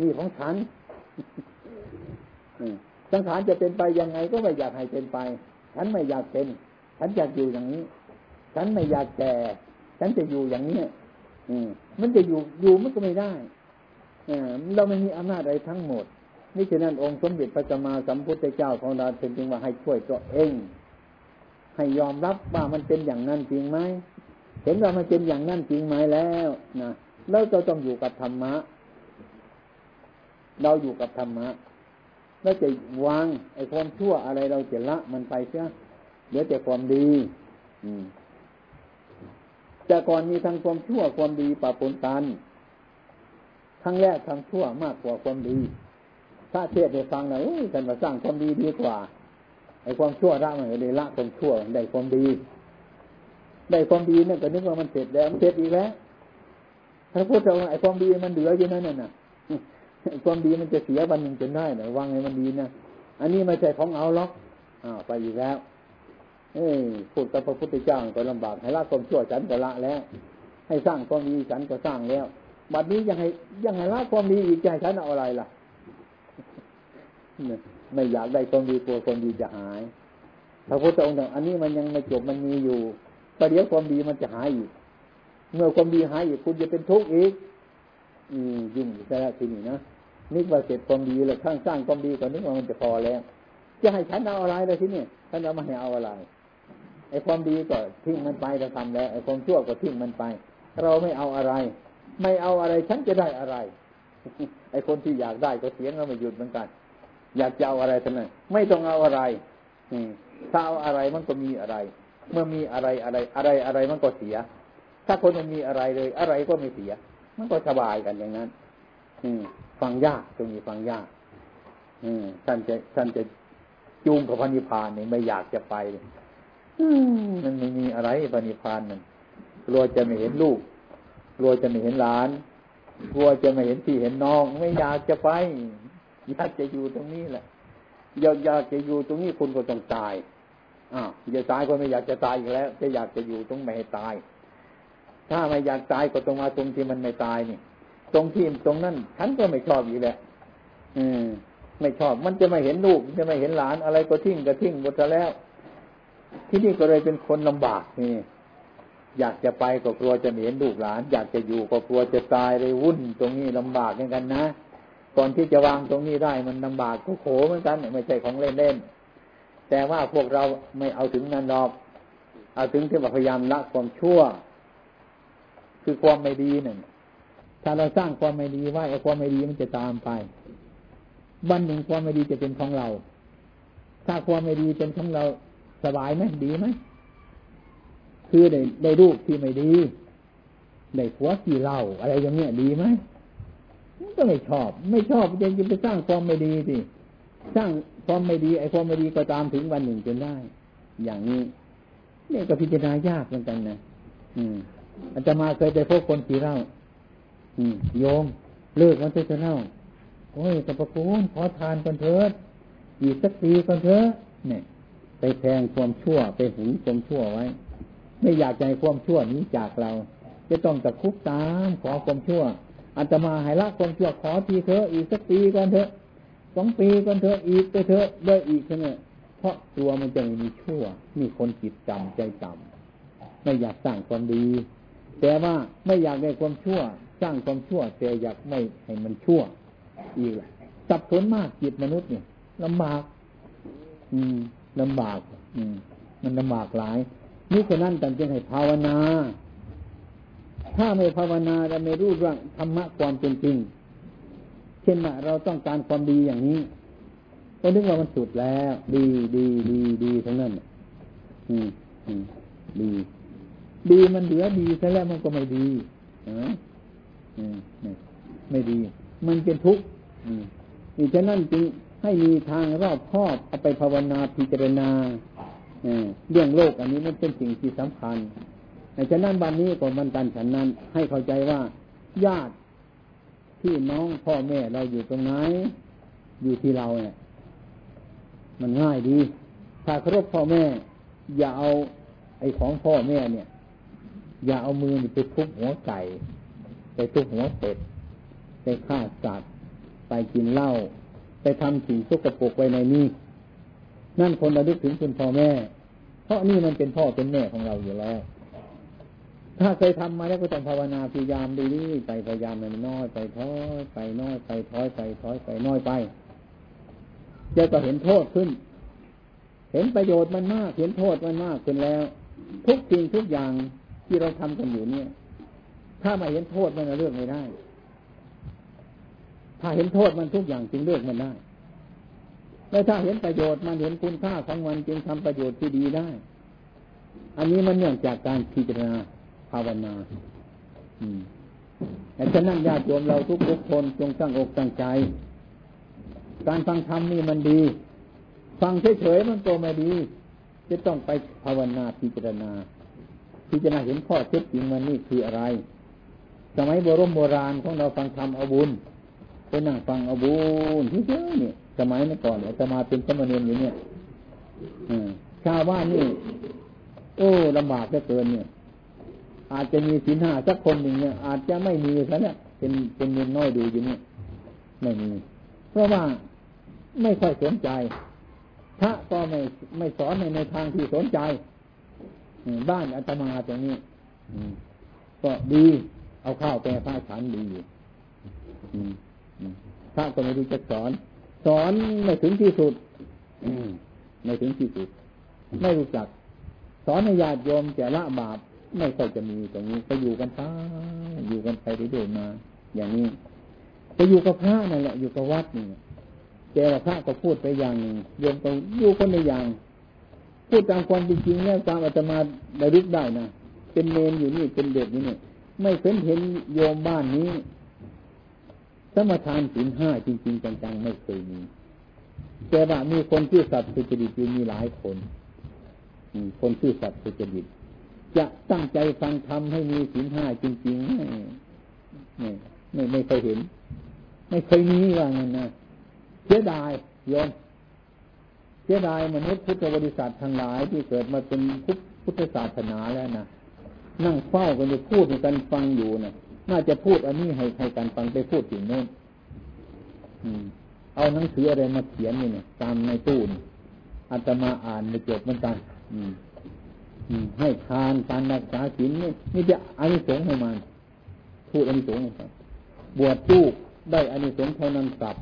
นี่ของฉันสังขารจะเป็นไปยังไงก็ไม่อยากให้เป็นไป ฉันไม่อยากเป็น ฉันอยากอยู่อย่างนี้ ฉันไม่อยากแก่ ฉันจะอยู่อย่างนี้อืมันจะอยู่อยู่มันก็ไม่ได้เราไม่มีอำนาจอะไรทั้งหมดนี่ฉะนั้นองค์สมเด็จพระสัมมาสัมพุทธเจ้าของเราจึงว่าให้ช่วยตัวเอง ให้ยอมรับว่ามันเป็นอย่างนั้นจริงไหม เห็นว่ามันเป็นอย่างนั้นจริงไหมแล้วนะแล้วเราต้องอยู่กับธรรมะ เราอยู่กับธรรมะแล้วจะวางไอ้ความชั่วอะไรเราจะละมันไปเสียเหลือแต่ความดี อืมแต่ก่อนมีทั้งความชั่วความดีปะปนกันทั้งแรกทั้งชั่วมากกว่าความดี ถ้าเทศให้ฟังหน่อยฉันมาสร้างความดีดีกว่า ไอ้ความชั่วละมันเลยละความชั่วได้ความดี ได้ความดีเนั่นก็นึกว่ามันเสร็จแล้วมันเสร็จอีกแล้วพระพุทธองค์ไอ้ความดีมันเหลืออยู่นั่นน่ะความดีมันจะเสียวันหนึ่งจนได้นะวางให้มันดีนะอันนี้ไม่ใช่ของเอาล็อกอ้าวไปอีกแล้ว เอ้พูดกับพระพุทธเจ้าก็ลำบากให้ละความชั่วฉันก็ละแล้ว ให้สร้างความดีฉันก็สร้างแล้วบัดนี้ยังให้ยังให้ละความดีอีกใจฉันเอาอะไรล่ะไม่อยากได้ความดีกลัวความดีจะหายพระพุทธองค์อันนี้มันยังไม่จบมันมีอยู่ ประเดี๋ยวความดีมันจะหายอีก เมื่อความดีหายอีกคุณจะเป็นทุกข์อีก อืมยิ่งอยู่แค่ทีนี้นะนึกว่าเสร็จความดีแล้วข้างสร้างความดีก่อนนึกว่ามันจะพอแล้ว จะให้ฉันเอาอะไรเลยทีนี่ฉันเอามาให้เอาอะไรไอ้ความดีก็ทิ้งมันไปเราทำแล้วไอ้ความชั่วก็ทิ้งมันไป เราไม่เอาอะไร ไม่เอาอะไรฉันจะได้อะไร ไอ้คนที่อยากได้ก็เสียงเราไม่หยุดเหมือนกัน อยากจะเอาอะไรท่านนั้นไม่ต้องเอาอะไรถ้าเอาอะไรมันก็มีอะไร เมื่อมีอะไรอะไร อะไรอะไรมันก็เสีย ถ้าคนมันมีอะไรเลย อะไรก็ไม่เสีย มันก็สบายกันอย่างนั้น อืม ฟังยากตรงนี้ฟังยาก อืมท่านจะท่านจะจูงกับพระนิพพานเนี่ยไม่อยากจะไปมันไม่มีอะไรพระนิพพานมันกลัวจะไม่เห็นลูกกลัวจะไม่เห็นหลานกลัวจะไม่เห็นพี่เห็นน้อง ไม่อยากจะไปอยากจะอยู่ตรงนี้แหละอยากอยากจะอยู่ตรงนี้คุณก็ต้องตาย อ้าวจะตายก็ไม่อยากจะตายอีกแล้ว จะอยากจะอยู่ตรงไม่ให้ตาย ถ้าไม่อยากตายก็ตรงมาตรงที่มันไม่ตายนี่ ตรงที่ตรงนั้นฉันก็ไม่ชอบอยู่แหละอืม ไม่ชอบ มันจะไม่เห็นลูกจะไม่เห็นหลานอะไรก็ทิ้งก็ทิ้งหมดแล้ว ที่นี่ก็เลยเป็นคนลำบากนี่อยากจะไปก็กลัวจะเห็นลูกหลาน อยากจะอยู่ก็กลัวจะตายเลยวุ่น ตรงนี้ลำบากเหมือนกันนะก่อนที่จะวางตรงนี้ได้มันลำบากก็โขเหมือนกันไม่ใช่ของเล่นเล่น แต่ว่าพวกเราไม่เอาถึงนั้นหรอกเอาถึงที่พยายามละความชั่ว คือความไม่ดีหนั่นถ้าเราสร้างความไม่ดีไว้ไอ้ความไม่ดีมันจะตามไปวันหนึ่งความไม่ดีจะเป็นของเรา ถ้าความไม่ดีเป็นของเราสบายไหมดีไหมคือได้ได้ลูกที่ไม่ดีได้ผัวที่เล่าอะไรอย่างเงี้ยดีไหมก็ไม่ชอบ ไม่ชอบจะจะไปสร้างความไม่ดีสิ สร้างความไม่ดีไอ้ความไม่ดีก็ตามถึงวันหนึ่งจนได้ อย่างนี้เนี่ยก็พิจารณายากเหมือนกันนะอืมอาจจะมาเคยไปพบคนขี่เล่าอืมโยมเลิกมันจะเล่าโอ้ยตะประคุณขอทานกันเถิดอีกสักปีกันเถอะเนี่ยไปแทงความชั่วไปหึงความชั่วไว้ ไม่อยากใจความชั่วนี้จากเรา จะต้องตะคุกตามขอความชั่วอาตมาให้ละความชั่วขอทีเถอะอีกสักปีก่อนเถอะ สองปีก่อนเถอะอีกไปเถอะได้อีกเนี่ยเพราะตัวมันจะมีชั่ว มีคนจิตจำใจจำไม่อยากสร้างความดี แต่ว่าไม่อยากได้ความชั่ว สร้างความชั่ว แต่อยากไม่ให้มันชั่ว อีกแหละสับสนมากจิตมนุษย์เนี่ยลำบาก อืมลำบาก อืม มันลำบากหลายนี่ฉะนั้นจึงให้ภาวนา ถ้าไม่ภาวนาจะไม่รู้เรื่องธรรมะความเป็นจริง เช่นว่าเราต้องการความดีอย่างนี้ก็นึกว่ามันสุดแล้ว ดีดีดีดีทั้งนั้นอืมอืมดี ดีมันเหลือดีซะแล้วมันก็ไม่ดีออืมไม่ดี มันเป็นทุกข์อีกฉะนั้นจึงให้มีทางรอบครอบเอาไปภาวนาพิจารณาเรื่องโลกอันนี้มันเป็นสิ่งที่สำคัญฉะนั้นวันนี้ก็มันกันฉันนั้น ให้เข้าใจว่าญาติ พี่น้องพ่อแม่เราอยู่ตรงไหน อยู่ที่เราเนี่ย มันง่ายดี ถ้าเคารพพ่อแม่ อย่าเอา ไอ้ของพ่อแม่เนี่ย อย่าเอามือไปทุบหัวไก่ ไปทุบหัวเป็ด ไปฆ่าสัตว์ ไปกินเหล้า ไปทำสิ่งสกปรกไว้ในนี้ นั่นคนระลึกถึงคุณพ่อแม่ เพราะนี่มันเป็นพ่อเป็นแม่ของเราอยู่แล้ว ถ้าเคยทำมาแล้วก็ต้องภาวนาพยายามดีไปพยายามมันน้อยไปท้อยไปน้อยไปท้อยไปท้อยไปน้อยไปจะก็เห็นโทษขึ้น เห็นประโยชน์มันมาก เห็นโทษมันมากขึ้นแล้ว ทุกสิ่งทุกอย่างที่เราทำกันอยู่เนี่ย ถ้าไม่เห็นโทษมันเลือกไม่ได้ ถ้าเห็นโทษมันทุกอย่างจึงเลือกมันได้แล้วถ้าเห็นประโยชน์มันเห็นคุณค่าของมันจึงทำประโยชน์ที่ดีได้ อันนี้มันเนื่องจากการพิจารณา ภาวนาแต่ฉะนั้นญาติโยมเราทุกทุกคนจงตั้งอกตั้งใจ การฟังธรรมนี่มันดี ฟังเฉยๆมันก็ไม่ดี จะต้องไปภาวนาพิจารณา พิจารณาเห็นข้อเท็จจริงมันนี่คืออะไร สมัยโบรมโบราณของเราฟังธรรมอาบุญไปนั่งฟังอาบุญที่เยอะเนี่ยสมัยนั้นก่อนอาตมาเป็นสมณีอยู่เนี่ยชาวบ้านนี่ โอ้ลำบากเหลือเกินเนี่ย อาจจะมีสินห้าสักคนหนึ่งเนี่ย อาจจะไม่มีซะเนี่ยเป็นเป็นเงินน้อยดูอยู่เนี่ยไม่มีเพราะว่าไม่ค่อยสนใจพระก็ไม่ไม่สอนในในทางที่สนใจบ้านอาตมาตรงนี้ก็ดีเอาข้าวแปรผ้าฉันดีพระก็ไม่รู้จะสอน สอนไม่ถึงที่สุดไม่ถึงที่สุด ไม่รู้จัก สอนให้ญาติโยมแต่ละบาป ไม่ค่อยจะมีตรงนี้ไปอยู่กันไปอยู่กันไปเรื่อยๆมา อย่างนี้ไปอยู่กับพระนั่นแหละ อยู่กับวัดนี่แต่พระก็พูดไปอย่างหนึ่งโยมก็อยู่คนในอย่าง พูดตามความจริงแล้วตามอาตมาได้รึกได้นะเป็นเนนอยู่นี่เป็นเด็กนี่เนี่ยไม่เคยเห็นโยมบ้านนี้สมทานสินห้าจริง ๆ จังๆไม่เคยมีแต่ว่ามีคนที่สัตว์สุจริตอยู่มีหลายคนคนที่สัตว์สุจริต จะตั้งใจฟังธรรมให้มีสินห้าจริงๆไม่ไม่ไม่เคยเห็น ไม่เคยมีว่างั้นนะเสียดายโยมเสียดายมนุษย์พุทธบริษัททั้งหลายที่เกิดมาเป็นพุทธศาสนาแล้วนะนั่งเฝ้ากันจะพูดกันฟังอยู่นะน่าจะพูดอันนี้ให้ใครกันฟังไปพูดถึงโน้นเอาหนังสืออะไรมาเขียนนี่เนี่ยตามในตู้นอาตมาอ่านไม่จบเหมือนกัน ให้ทานการรักษาศีลนี่นี่จะอานิสงส์ให้มันพูดอานิสงส์ให้บวชลูกได้อานิสงส์เท่านั้นกลับ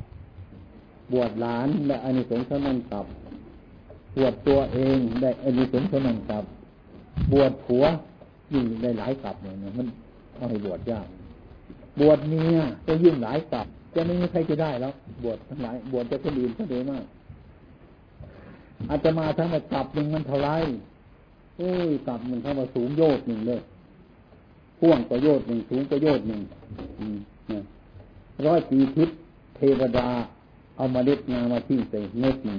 บวชหลานได้อานิสงส์เท่านั้นกลับบวชตัวเองได้อานิสงส์เท่านั้นกลับบวชผัวยิ่งได้หลายกลับเลยนะมันเอาให้บวชยากบวชเมียจะยิ่งหลายกลับจะไม่มีใครจะได้แล้วบวชทั้งหลายบวชจะคนอื่นก็เยอะมากอาจจะมาทั้งหมดกลับหนึ่งมันเท่าไร โอ้ยกลับมันเข้ามาสูงโยดหนึ่งเลยพ่วงประโยชน์หนึ่งสูงประโยชน์หนึ่งร้อยปีทิศเทวดา เอามาเล็ดงามาทิ้งใส่เม็ดหนึ่ง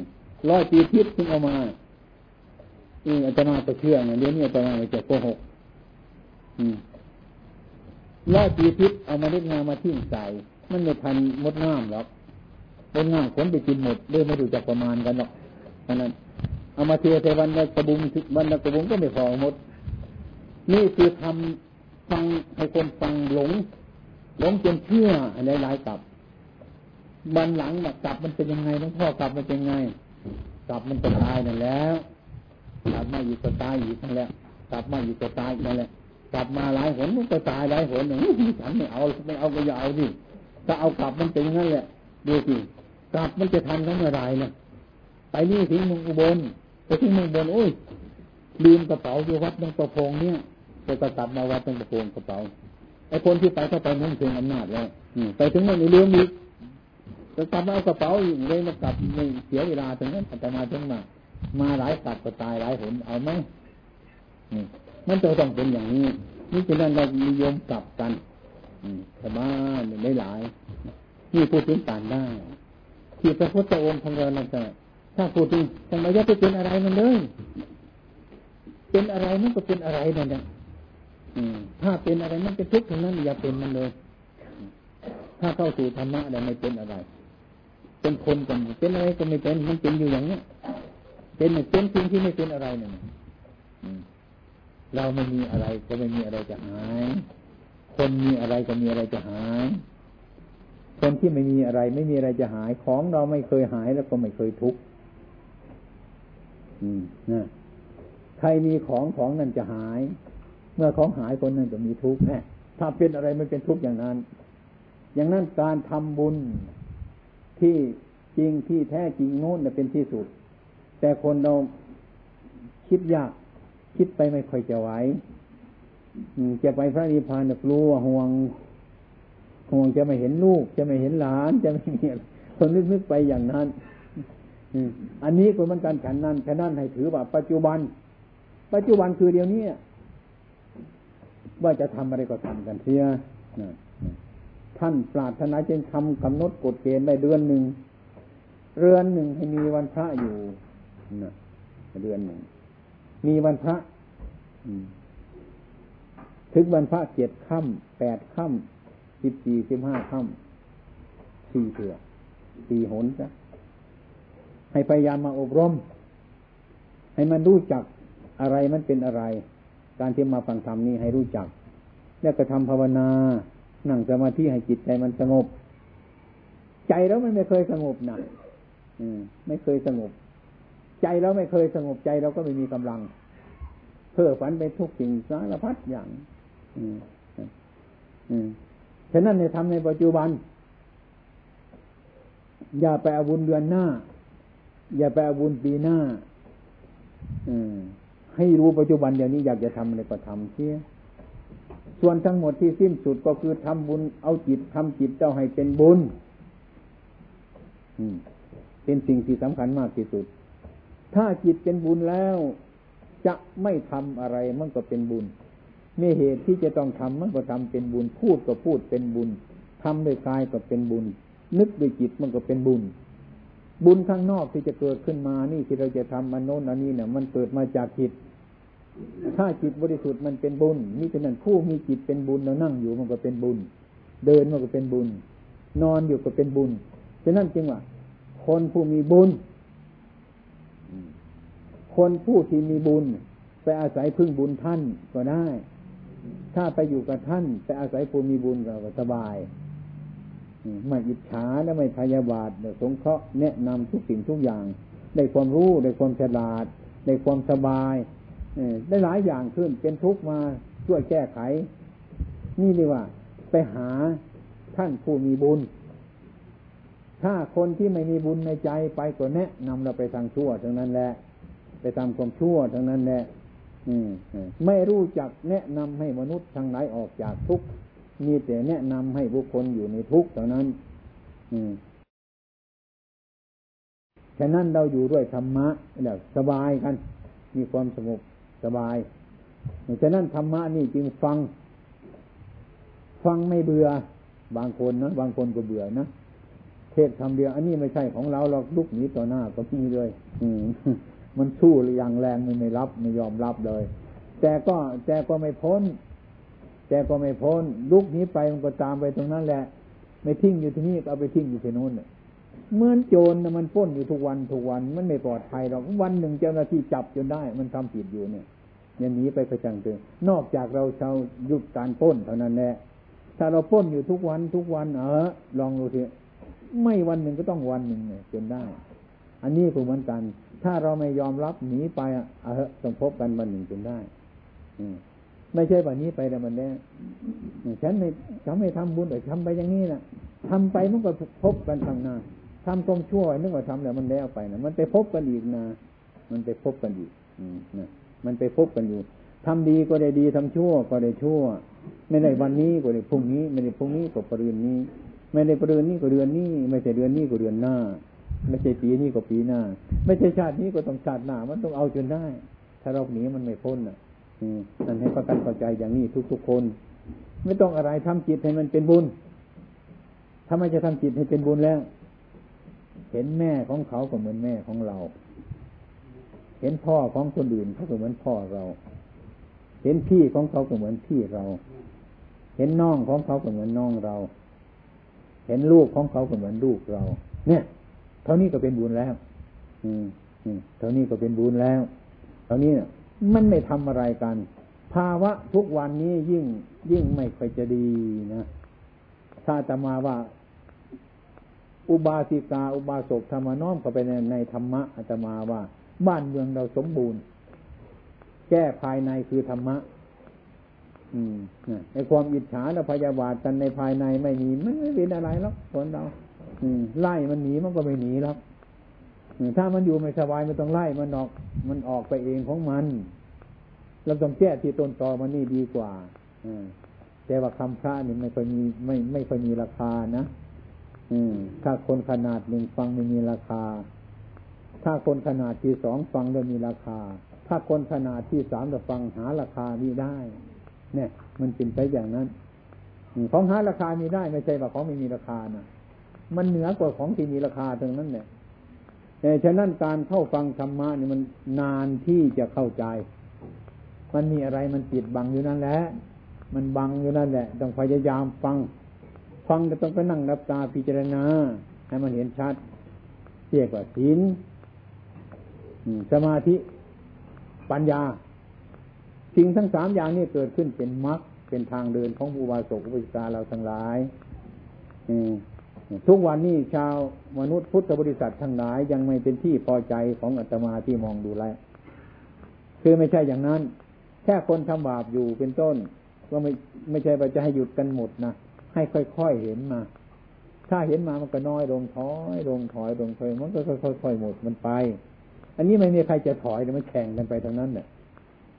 ร้อยปีทิศถึงเอามาอืออาจารย์ไปเชื่อเนี่ยเดี๋ยวนี้อาจารย์ไปจะโกหกร้อยปีทิศเอามาเล็ดงามาทิ้งใส่มันไม่ทันมดงามหรอกมดงามขนไปกินหมดด้วยไม่ดูจักประมาณกันหรอกเพราะนั้น เอามาเทใส่วันละกระบุงวันละกระบุงก็ไม่พอหมด นี่คือทำฟังให้คนฟังหลง หลงจนเชื่ออะไรหลายกลับวันหลังกลับมันเป็นยังไงหลวงพ่อกลับมันเป็นยังไง กลับมันจะตายนั่นแล้วกลับมาอยู่ก็ตายอีกนั่นแหละกลับมาอยู่ก็ตายนั่นแหละกลับมาหลายหนมันก็ตายหลายหนหนึ่งฉันไม่เอาไม่เอาก็อย่าเอาดิถ้าเอากลับมันเป็นงั้นแหละดูสิกลับมันจะทันเขาเมื่อไรเนี่ยไปนี่ถึงมุงอุบล ไปที่มุงอุบลโอ้ยลืมกระเป๋าอยู่วัดตรงประพงเนี่ยไปกระตับมาวัดตรงประพงกระเป๋าไอ้คนที่ไปเข้าไปนั่งเชิงอำนาจแล้วไปถึงนั่นลืมอีกจะกลับมาเอากระเป๋าอีกเลยมากลับไม่เสียเวลาตรงนั้นแต่มาถึงมามาหลายตัดก็ตายหลายหนเอาไหมมันจะต้องเป็นอย่างนี้ นี่ฉะนั้นเรานิยมกลับกันชาวบ้านได้หลายนี่พูดถึงการได้ที่พระพุทธองค์ทำเริญนั่นแต่ ถ้าพูดถึงทำไมจะไปเป็นอะไรมันเลย เป็นอะไรมันก็เป็นอะไรนั่นแหละถ้าเป็นอะไรมันเป็นทุกข์ทั้งนั้นอย่าเป็นมันเลย ถ้าเข้าสู่ธรรมะแล้วไม่เป็นอะไร เป็นคนกันเป็นอะไรก็ไม่เป็น มันเป็นอยู่อย่างนี้เป็นเป็นสิ่งที่ไม่เป็นอะไรนั่นเราไม่มีอะไรก็ไม่มีอะไรจะหาย คนมีอะไรก็มีอะไรจะหาย คนที่ไม่มีอะไร ไม่มีอะไรจะหายของเราไม่เคยหายแล้วก็ไม่เคยทุกข์ ใครมีของของนั้นจะหาย เมื่อของหายคนนั้นจะมีทุกข์แน่ถ้าเป็นอะไรไม่เป็นทุกข์อย่างนั้น อย่างนั้นการทำบุญที่จริงที่แท้จริงโน้นเป็นที่สุด แต่คนเราคิดยาก คิดไปไม่ค่อยจะไหวจะไปพระนิพพานกลัวห่วงห่วงจะไม่เห็นลูก จะไม่เห็นหลานจะไม่มีคนนึกนึกไปอย่างนั้น อันนี้ก็มันการฉันนั้นฉันนั้นให้ถือว่า ปัจจุบัน ปัจจุบันคือเดี๋ยวนี้ว่าจะทำอะไรก็ทำกันเสียท่านปราถนาจึงทำกำหนดกฎเกณฑ์ได้เดือนหนึ่งเรือนหนึ่งให้มีวันพระอยู่นะเรือนหนึ่งมีวันพระถึงวันพระเจ็ดค่ำแปดค่ำสิบสี่สิบห้าค่ำสี่เถื่อสี่หนจ้ะ ให้พยายามมาอบรม ให้มันรู้จักอะไรมันเป็นอะไร การที่มาฟังธรรมนี้ให้รู้จัก แล้วก็ทำภาวนา นั่งสมาธิให้จิตใจมันสงบ ใจแล้วมันไม่เคยสงบนะอืม ไม่เคยสงบ ใจเราไม่เคยสงบใจเราก็ไม่มีกำลัง เพ้อฝันไปทุกสิ่งสารพัดอย่าง อืมอืมฉะนั้นในทำในปัจจุบัน อย่าไปอาวุธเดือนหน้า อย่าไปอาวุธปีหน้าอืมให้รู้ปัจจุบันเดี๋ยวนี้อยากจะทำอะไรก็ทำเสียส่วนทั้งหมดที่สิ้นสุดก็คือทำบุญเอาจิตทำจิตเจ้าให้เป็นบุญเป็นสิ่งที่สำคัญมากที่สุด ถ้าจิตเป็นบุญแล้ว จะไม่ทำอะไรมันก็เป็นบุญมีเหตุที่จะต้องทำมันก็ทำเป็นบุญพูดก็พูดเป็นบุญทำด้วยกายก็เป็นบุญ นึกด้วยจิตมันก็เป็นบุญ บุญข้างนอกที่จะเกิดขึ้นมานี่ที่เราจะทำมันโน้นอันนี้เนี่ย มันเกิดมาจากจิต ถ้าจิตบริสุทธิ์มันเป็นบุญนี่ฉะนั้นผู้มีจิตเป็นบุญเรานั่งอยู่มันก็เป็นบุญ เดินมันก็เป็นบุญ นอนอยู่ก็เป็นบุญฉะนั้นจึงว่า คนผู้มีบุญ คนผู้ที่มีบุญ ไปอาศัยพึ่งบุญท่านก็ได้ ถ้าไปอยู่กับท่านไปอาศัยผู้มีบุญก็สบาย ไม่อิจฉาและไม่พยาบาทสงเคราะห์แนะนำทุกสิ่งทุกอย่าง ได้ความรู้ได้ความฉลาด ได้ความสบายได้หลายอย่างขึ้นเป็นทุกข์มาช่วยแก้ไข นี่เรียว่า ไปหาท่านผู้มีบุญ ถ้าคนที่ไม่มีบุญในใจไปก็แนะนำเราไปทางชั่วทั้งนั้นแหละ ไปทำความชั่วทั้งนั้นแหละไม่รู้จักแนะนำให้มนุษย์ทั้งหลายออกจากทุกข์ มีแต่แนะนำให้บุคคลอยู่ในทุกข์เท่านั้นฉะนั้นเราอยู่ด้วยธรรมะแล้วสบายกัน มีความสงบสบายฉะนั้นธรรมะนี่จึงฟัง ฟังไม่เบื่อ บางคนนะบางคนก็เบื่อนะเทศคำเดียว อันนี้ไม่ใช่ของเราเราลุกหนีต่อหน้าก็มีเลย อืมันสู้อย่างแรงมันไม่รับไม่ยอมรับเลย แต่ก็แต่ก็ไม่พ้น แต่ก็ไม่พ้นลุกนี้ไปมันก็ตามไปตรงนั้นแหละ ไม่ทิ้งอยู่ที่นี่ก็เอาไปทิ้งอยู่ที่โน้นเหมือนโจรนะมันพ้นอยู่ทุกวันทุกวันมันไม่ปลอดภัยหรอกวันหนึ่งเจ้าหน้าที่จับจนได้ มันทำผิดอยู่เนี่ยอย่างนี้ไปกระจังเตือนนอกจากเราชาวหยุดการพ้นเท่านั้นแหละถ้าเราพ้นอยู่ทุกวันทุกวันเออลองดูทีไม่วันหนึ่งก็ต้องวันหนึ่งเนี่ยจนได้ อันนี้ก็เหมือนกัน ถ้าเราไม่ยอมรับหนีไปอะเออต้องพบกันวันหนึ่งจนได้ อื ไม่ใช่แบบนี้ไปแต่มันแน่ฉันไม่ฉันไม่ทำบุญแต่ทำไปอย่างนี้นะทำไปมันก็พบกันทางหน้าทำความชั่วนึกว่าทำแล้วมันแล้วไปนะมันไปพบกันอีกนะมันไปพบกันอีกนะมันไปพบกันอยู่ทำดีก็ได้ดีทำชั่วก็ได้ชั่ว ไม่ได้วันนี้ก็ได้พรุ่งนี้ ไม่ได้พรุ่งนี้ก็ปรืนนี้ ไม่ได้ปรืนนี้ก็เดือนนี้ ไม่ใช่เดือนนี้ก็เดือนหน้า ไม่ใช่ปีนี้ก็ปีหน้า ไม่ใช่ชาตินี้ก็ต้องชาติหน้า มันต้องเอาจนได้ ถ้าเราหนีมันไม่พ้นอะ นั่นให้ประกันเข้าใจอย่างนี้ทุกๆคน ไม่ต้องอะไรทำจิตให้มันเป็นบุญถ้าไม่จะทำจิตให้เป็นบุญแล้ว เห็นแม่ของเขาก็เหมือนแม่ของเรา เห็นพ่อของคนอื่นเขาก็เหมือนพ่อเรา เห็นพี่ของเขาก็เหมือนพี่เรา เห็นน้องของเขาก็เหมือนน้องเรา เห็นลูกของเขาก็เหมือนลูกเรา เนี่ย เท่านี้ก็เป็นบุญแล้ว อืมเท่านี้ก็เป็นบุญแล้ว เท่านี้ มันไม่ทำอะไรกัน ภาวะทุกวันนี้ยิ่งยิ่งไม่ค่อยจะดีนะ ถ้าจะมาว่า อุบาสิกา อุบาสกธรรมน้อมเข้าไปในในธรรมะอาตมาว่า บ้านเมืองเราสมบูรณ์ แก้ภายในคือธรรมะ อืมในความอิจฉาและพยาบาทกันในภายในไม่มีมันไม่เป็นอะไรหรอกคนเราไล่มันหนีมันก็ไม่หนีแล้ว ถ้ามันอยู่ไม่สบายไม่ต้องไล่มันออก มันออกไปเองของมัน เราต้องแก้ที่ต้นตอมันนี่ดีกว่าอแต่ว่าคำพระนี่ไม่ค่อยมีไม่ไม่ค่อยมีราคานะอืมถ้าคนขนาดหนึ่งฟังไม่มีราคา ถ้าคนขนาดที่สองฟังแล้วมีราคา ถ้าคนขนาดที่สามจะฟังหาราคานี้ได้ เนี่ย มันเป็นไปอย่างนั้นของหาราคามีได้ไม่ใช่ว่าของไม่มีราคานะมันเหนือกว่าของที่มีราคาตรงนั้นเนี่ย แต่ฉะนั้นการเข้าฟังธรรมะนี่มันนานที่จะเข้าใจ มันมีอะไรมันปิดบังอยู่นั่นแหละ มันบังอยู่นั่นแหละ ต้องพยายามฟัง ฟังก็ต้องไปนั่งรับตาพิจารณา ให้มันเห็นชัดเรียกว่าศีลสมาธิ ปัญญา สิ่งทั้งสามอย่างนี้เกิดขึ้นเป็นมรรคเป็นทางเดินของผู้วาสกอุปสาเราทั้งหลาย ทุกวันนี้ชาวมนุษย์พุทธบริษัททั้งหลายยังไม่เป็นที่พอใจของอาตมาที่มองดูแลคือไม่ใช่อย่างนั้น แค่คนทำบาปอยู่เป็นต้น ก็ไม่ไม่ใช่ว่าจะให้หยุดกันหมดนะให้ค่อยๆเห็นมา ถ้าเห็นมามันก็น้อยลงถอยลงถอยลงถอยมันก็ค่อยๆหมดมันไป อันนี้ไม่มีใครจะถอยมันแข่งกันไปทั้งนั้นเนี่ย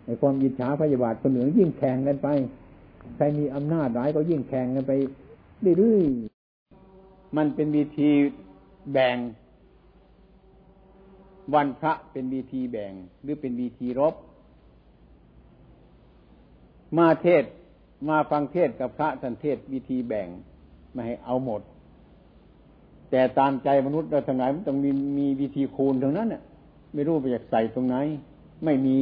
ในความยิจฉาพยาบาทคนเหนือยิ่งแข่งกันไป ใครมีอำนาจร้ายก็ยิ่งแข่งกันไปเรื่อยๆ มันเป็นวิธีแบ่ง วันพระเป็นวิธีแบ่ง หรือเป็นวิธีรบ มาเทศมาฟังเทศกับพระท่านเทศวิธีแบ่งไม่ให้เอาหมด แต่ตามใจมนุษย์เราทั้งหลายมันต้องมีมีวิธีคูณตรงนั้นเนี่ยไม่รู้ไปอยากใส่ตรงไหน ไม่มี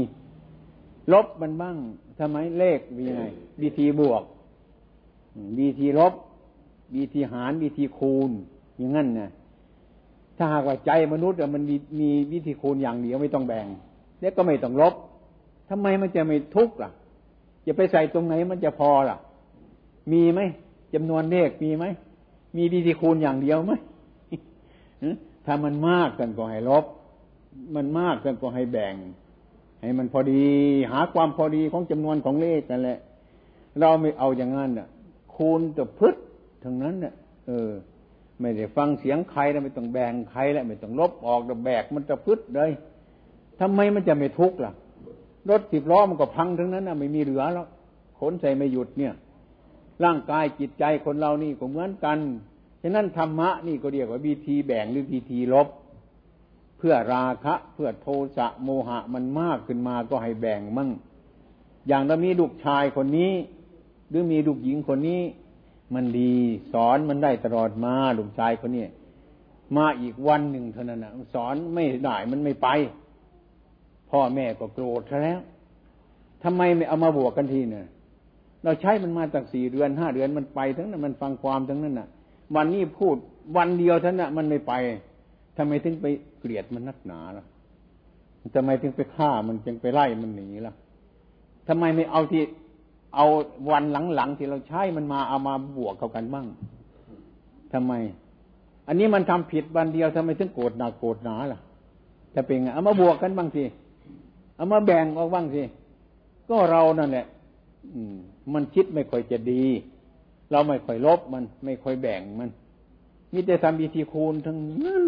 ลบมันบ้างทำไมเลขมีไงวิธีบวกวิธีลบ วิธีหารวิธีคูณ อย่างนั้นนะถ้าหากว่าใจมนุษย์มันมีมีวิธีคูณอย่างเดียวไม่ต้องแบ่งแล้วก็ไม่ต้องลบทำไมมันจะไม่ทุกข์ล่ะจะไปใส่ตรงไหนมันจะพอล่ะ มีไหมจำนวนเลขมีไหมมีวิธีคูณอย่างเดียวไหมถ้ามันมากกันก็ให้ลบ มันมากกันก็ให้แบ่ง ให้มันพอดีหาความพอดีของจำนวนของเลขนั่นแหละ เราไม่เอาอย่างนั้นน่ะ คูณแต่พึด ทั้งนั้นเนี่ยเออ ไม่ได้ฟังเสียงใครแล้วไม่ต้องแบ่งใครแล้วไม่ต้องลบออกแต่แบกมันจะพึดเลยทำไมมันจะไม่ทุกข์ล่ะ รถสิบล้อมันก็พังทั้งนั้นนะไม่มีเหลือแล้วขนใส่ไม่หยุดเนี่ย ร่างกายจิตใจคนเรานี่ก็เหมือนกันฉะนั้นธรรมะนี่ก็เรียกว่าวิธีแบ่งหรือวิธีลบ เพื่อราคะเพื่อโทสะโมหะมันมากขึ้นมาก็ให้แบ่งมั่งอย่างเรามีลูกชายคนนี้ หรือมีลูกหญิงคนนี้ มันดี สอนมันได้ตลอดมาลูกชายคนนี้มาอีกวันหนึ่งเท่านั้นนะสอนไม่ได้มันไม่ไป พ่อแม่ก็โกรธแล้วทำไมไม่เอามาบวกกันทีเนี่ยเราใช้มันมาตั้งสี่เดือนห้าเดือนมันไปทั้งนั้นมันฟังความทั้งนั้นน่ะ วันนี้พูดวันเดียวเท่านั้นมันไม่ไปทำไมถึงไปเกลียดมันนักหนาล่ะทำไมถึงไปฆ่ามันจึงไปไล่มันหนีล่ะทำไมไม่เอาที่ เอาวันหลังๆที่เราใช้มันมาเอามาบวกเข้ากันบ้างทำไม อันนี้มันทำผิดวันเดียวทำไมถึงโกรธหนักโกรธหนาล่ะจะเป็นไงเอามาบวกกันบ้างสิเอามาแบ่งออกบ้างสิก็เรานั่นแหละอืม มันคิดไม่ค่อยจะดี เราไม่ค่อยลบมัน ไม่ค่อยแบ่งมันมีแต่ทำบีทีคูณทั้งนั้น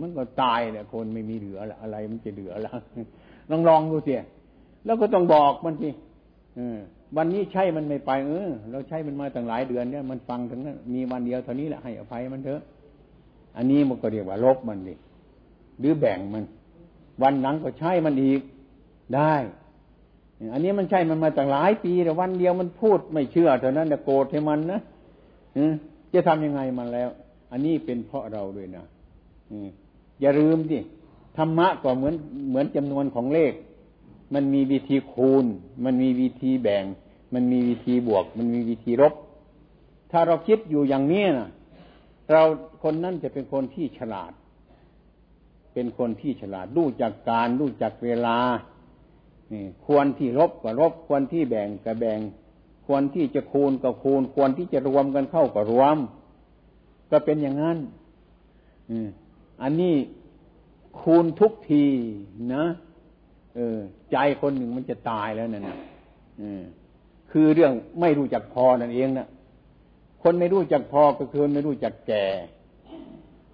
มันก็ตายเนี่ยคนไม่มีเหลือละอะไรมันจะเหลือละลองลองดูสิแล้วก็ต้องบอกมันสิ วันนี้ใช่มันไม่ไปเออเราใช้มันมาตั้งหลายเดือนเนี่ยมันฟังถึงนั้นมีวันเดียวเท่านี้แหละให้อภัยมันเถอะ อันนี้มันก็เรียกว่าลบมันดิหรือแบ่งมัน วันหลังก็ใช้มันอีกได้ อันนี้มันใช่มันมาตั้งหลายปีแต่วันเดียวมันพูดไม่เชื่อเท่านั้นแต่โกรธให้มันนะจะทำยังไงมันแล้ว อันนี้เป็นเพราะเราด้วยนะอย่าลืมดิธรรมะก็เหมือนเหมือนจำนวนของเลข มันมีวิธีคูณ มันมีวิธีแบ่ง มันมีวิธีบวก มันมีวิธีลบ ถ้าเราคิดอยู่อย่างนี้นะเราคนนั้นจะเป็นคนที่ฉลาด เป็นคนที่ฉลาดรู้จักการรู้จักเวลานี่ควรที่ลบก็ลบ ควรที่แบ่งก็แบ่ง ควรที่จะคูณก็คูณ ควรที่จะรวมกันเข้าก็รวม ก็เป็นอย่างนั้นอันนี้คูณทุกทีนะ เออ ใจคนหนึ่งมันจะตายแล้วนั่นนะคือเรื่องไม่รู้จักพอนั่นเองนะคนไม่รู้จักพอก็คือไม่รู้จักแก่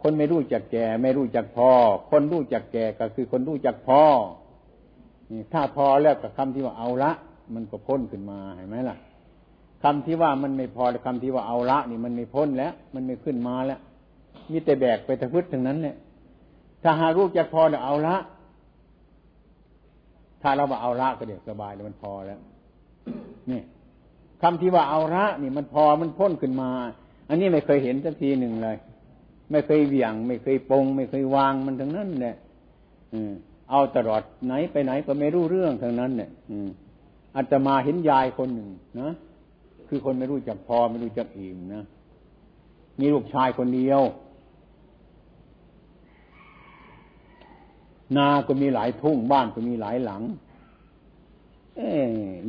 คนไม่รู้จักแก่ ไม่รู้จักพอ คนรู้จักแก่ก็คือคนรู้จักพอถ้าพอแล้วกับคำที่ว่าเอาละ มันก็พ้นขึ้นมาเห็นไหมล่ะคำที่ว่ามันไม่พอคำที่ว่าเอาละ นี่มันไม่พ้นแล้ว มันไม่ขึ้นมาแล้ว มีแต่แบกไปตะพื้นทั้งนั้นเนี่ยถ้าหารู้จักพอแล้วเอาละ ถ้าเราว่าเอาละก็เดี๋ยวสบายแล้วมันพอแล้ว นี่คำที่ว่าเอาละนี่มันพอมันพ้นขึ้นมา อันนี้ไม่เคยเห็นสักทีหนึ่งเลย ไม่เคยเหวี่ยง ไม่เคยปง ไม่เคยวางมันทั้งนั้นเนี่ยเอาตลอดไหนไปไหนก็ไม่รู้เรื่องทั้งนั้นเนี่ยอาจจะมาเห็นยายคนหนึ่งนะคือคนไม่รู้จักพอไม่รู้จักอิ่มนะมีลูกชายคนเดียว นาก็มีหลายทุ่งบ้านก็มีหลายหลัง เอ้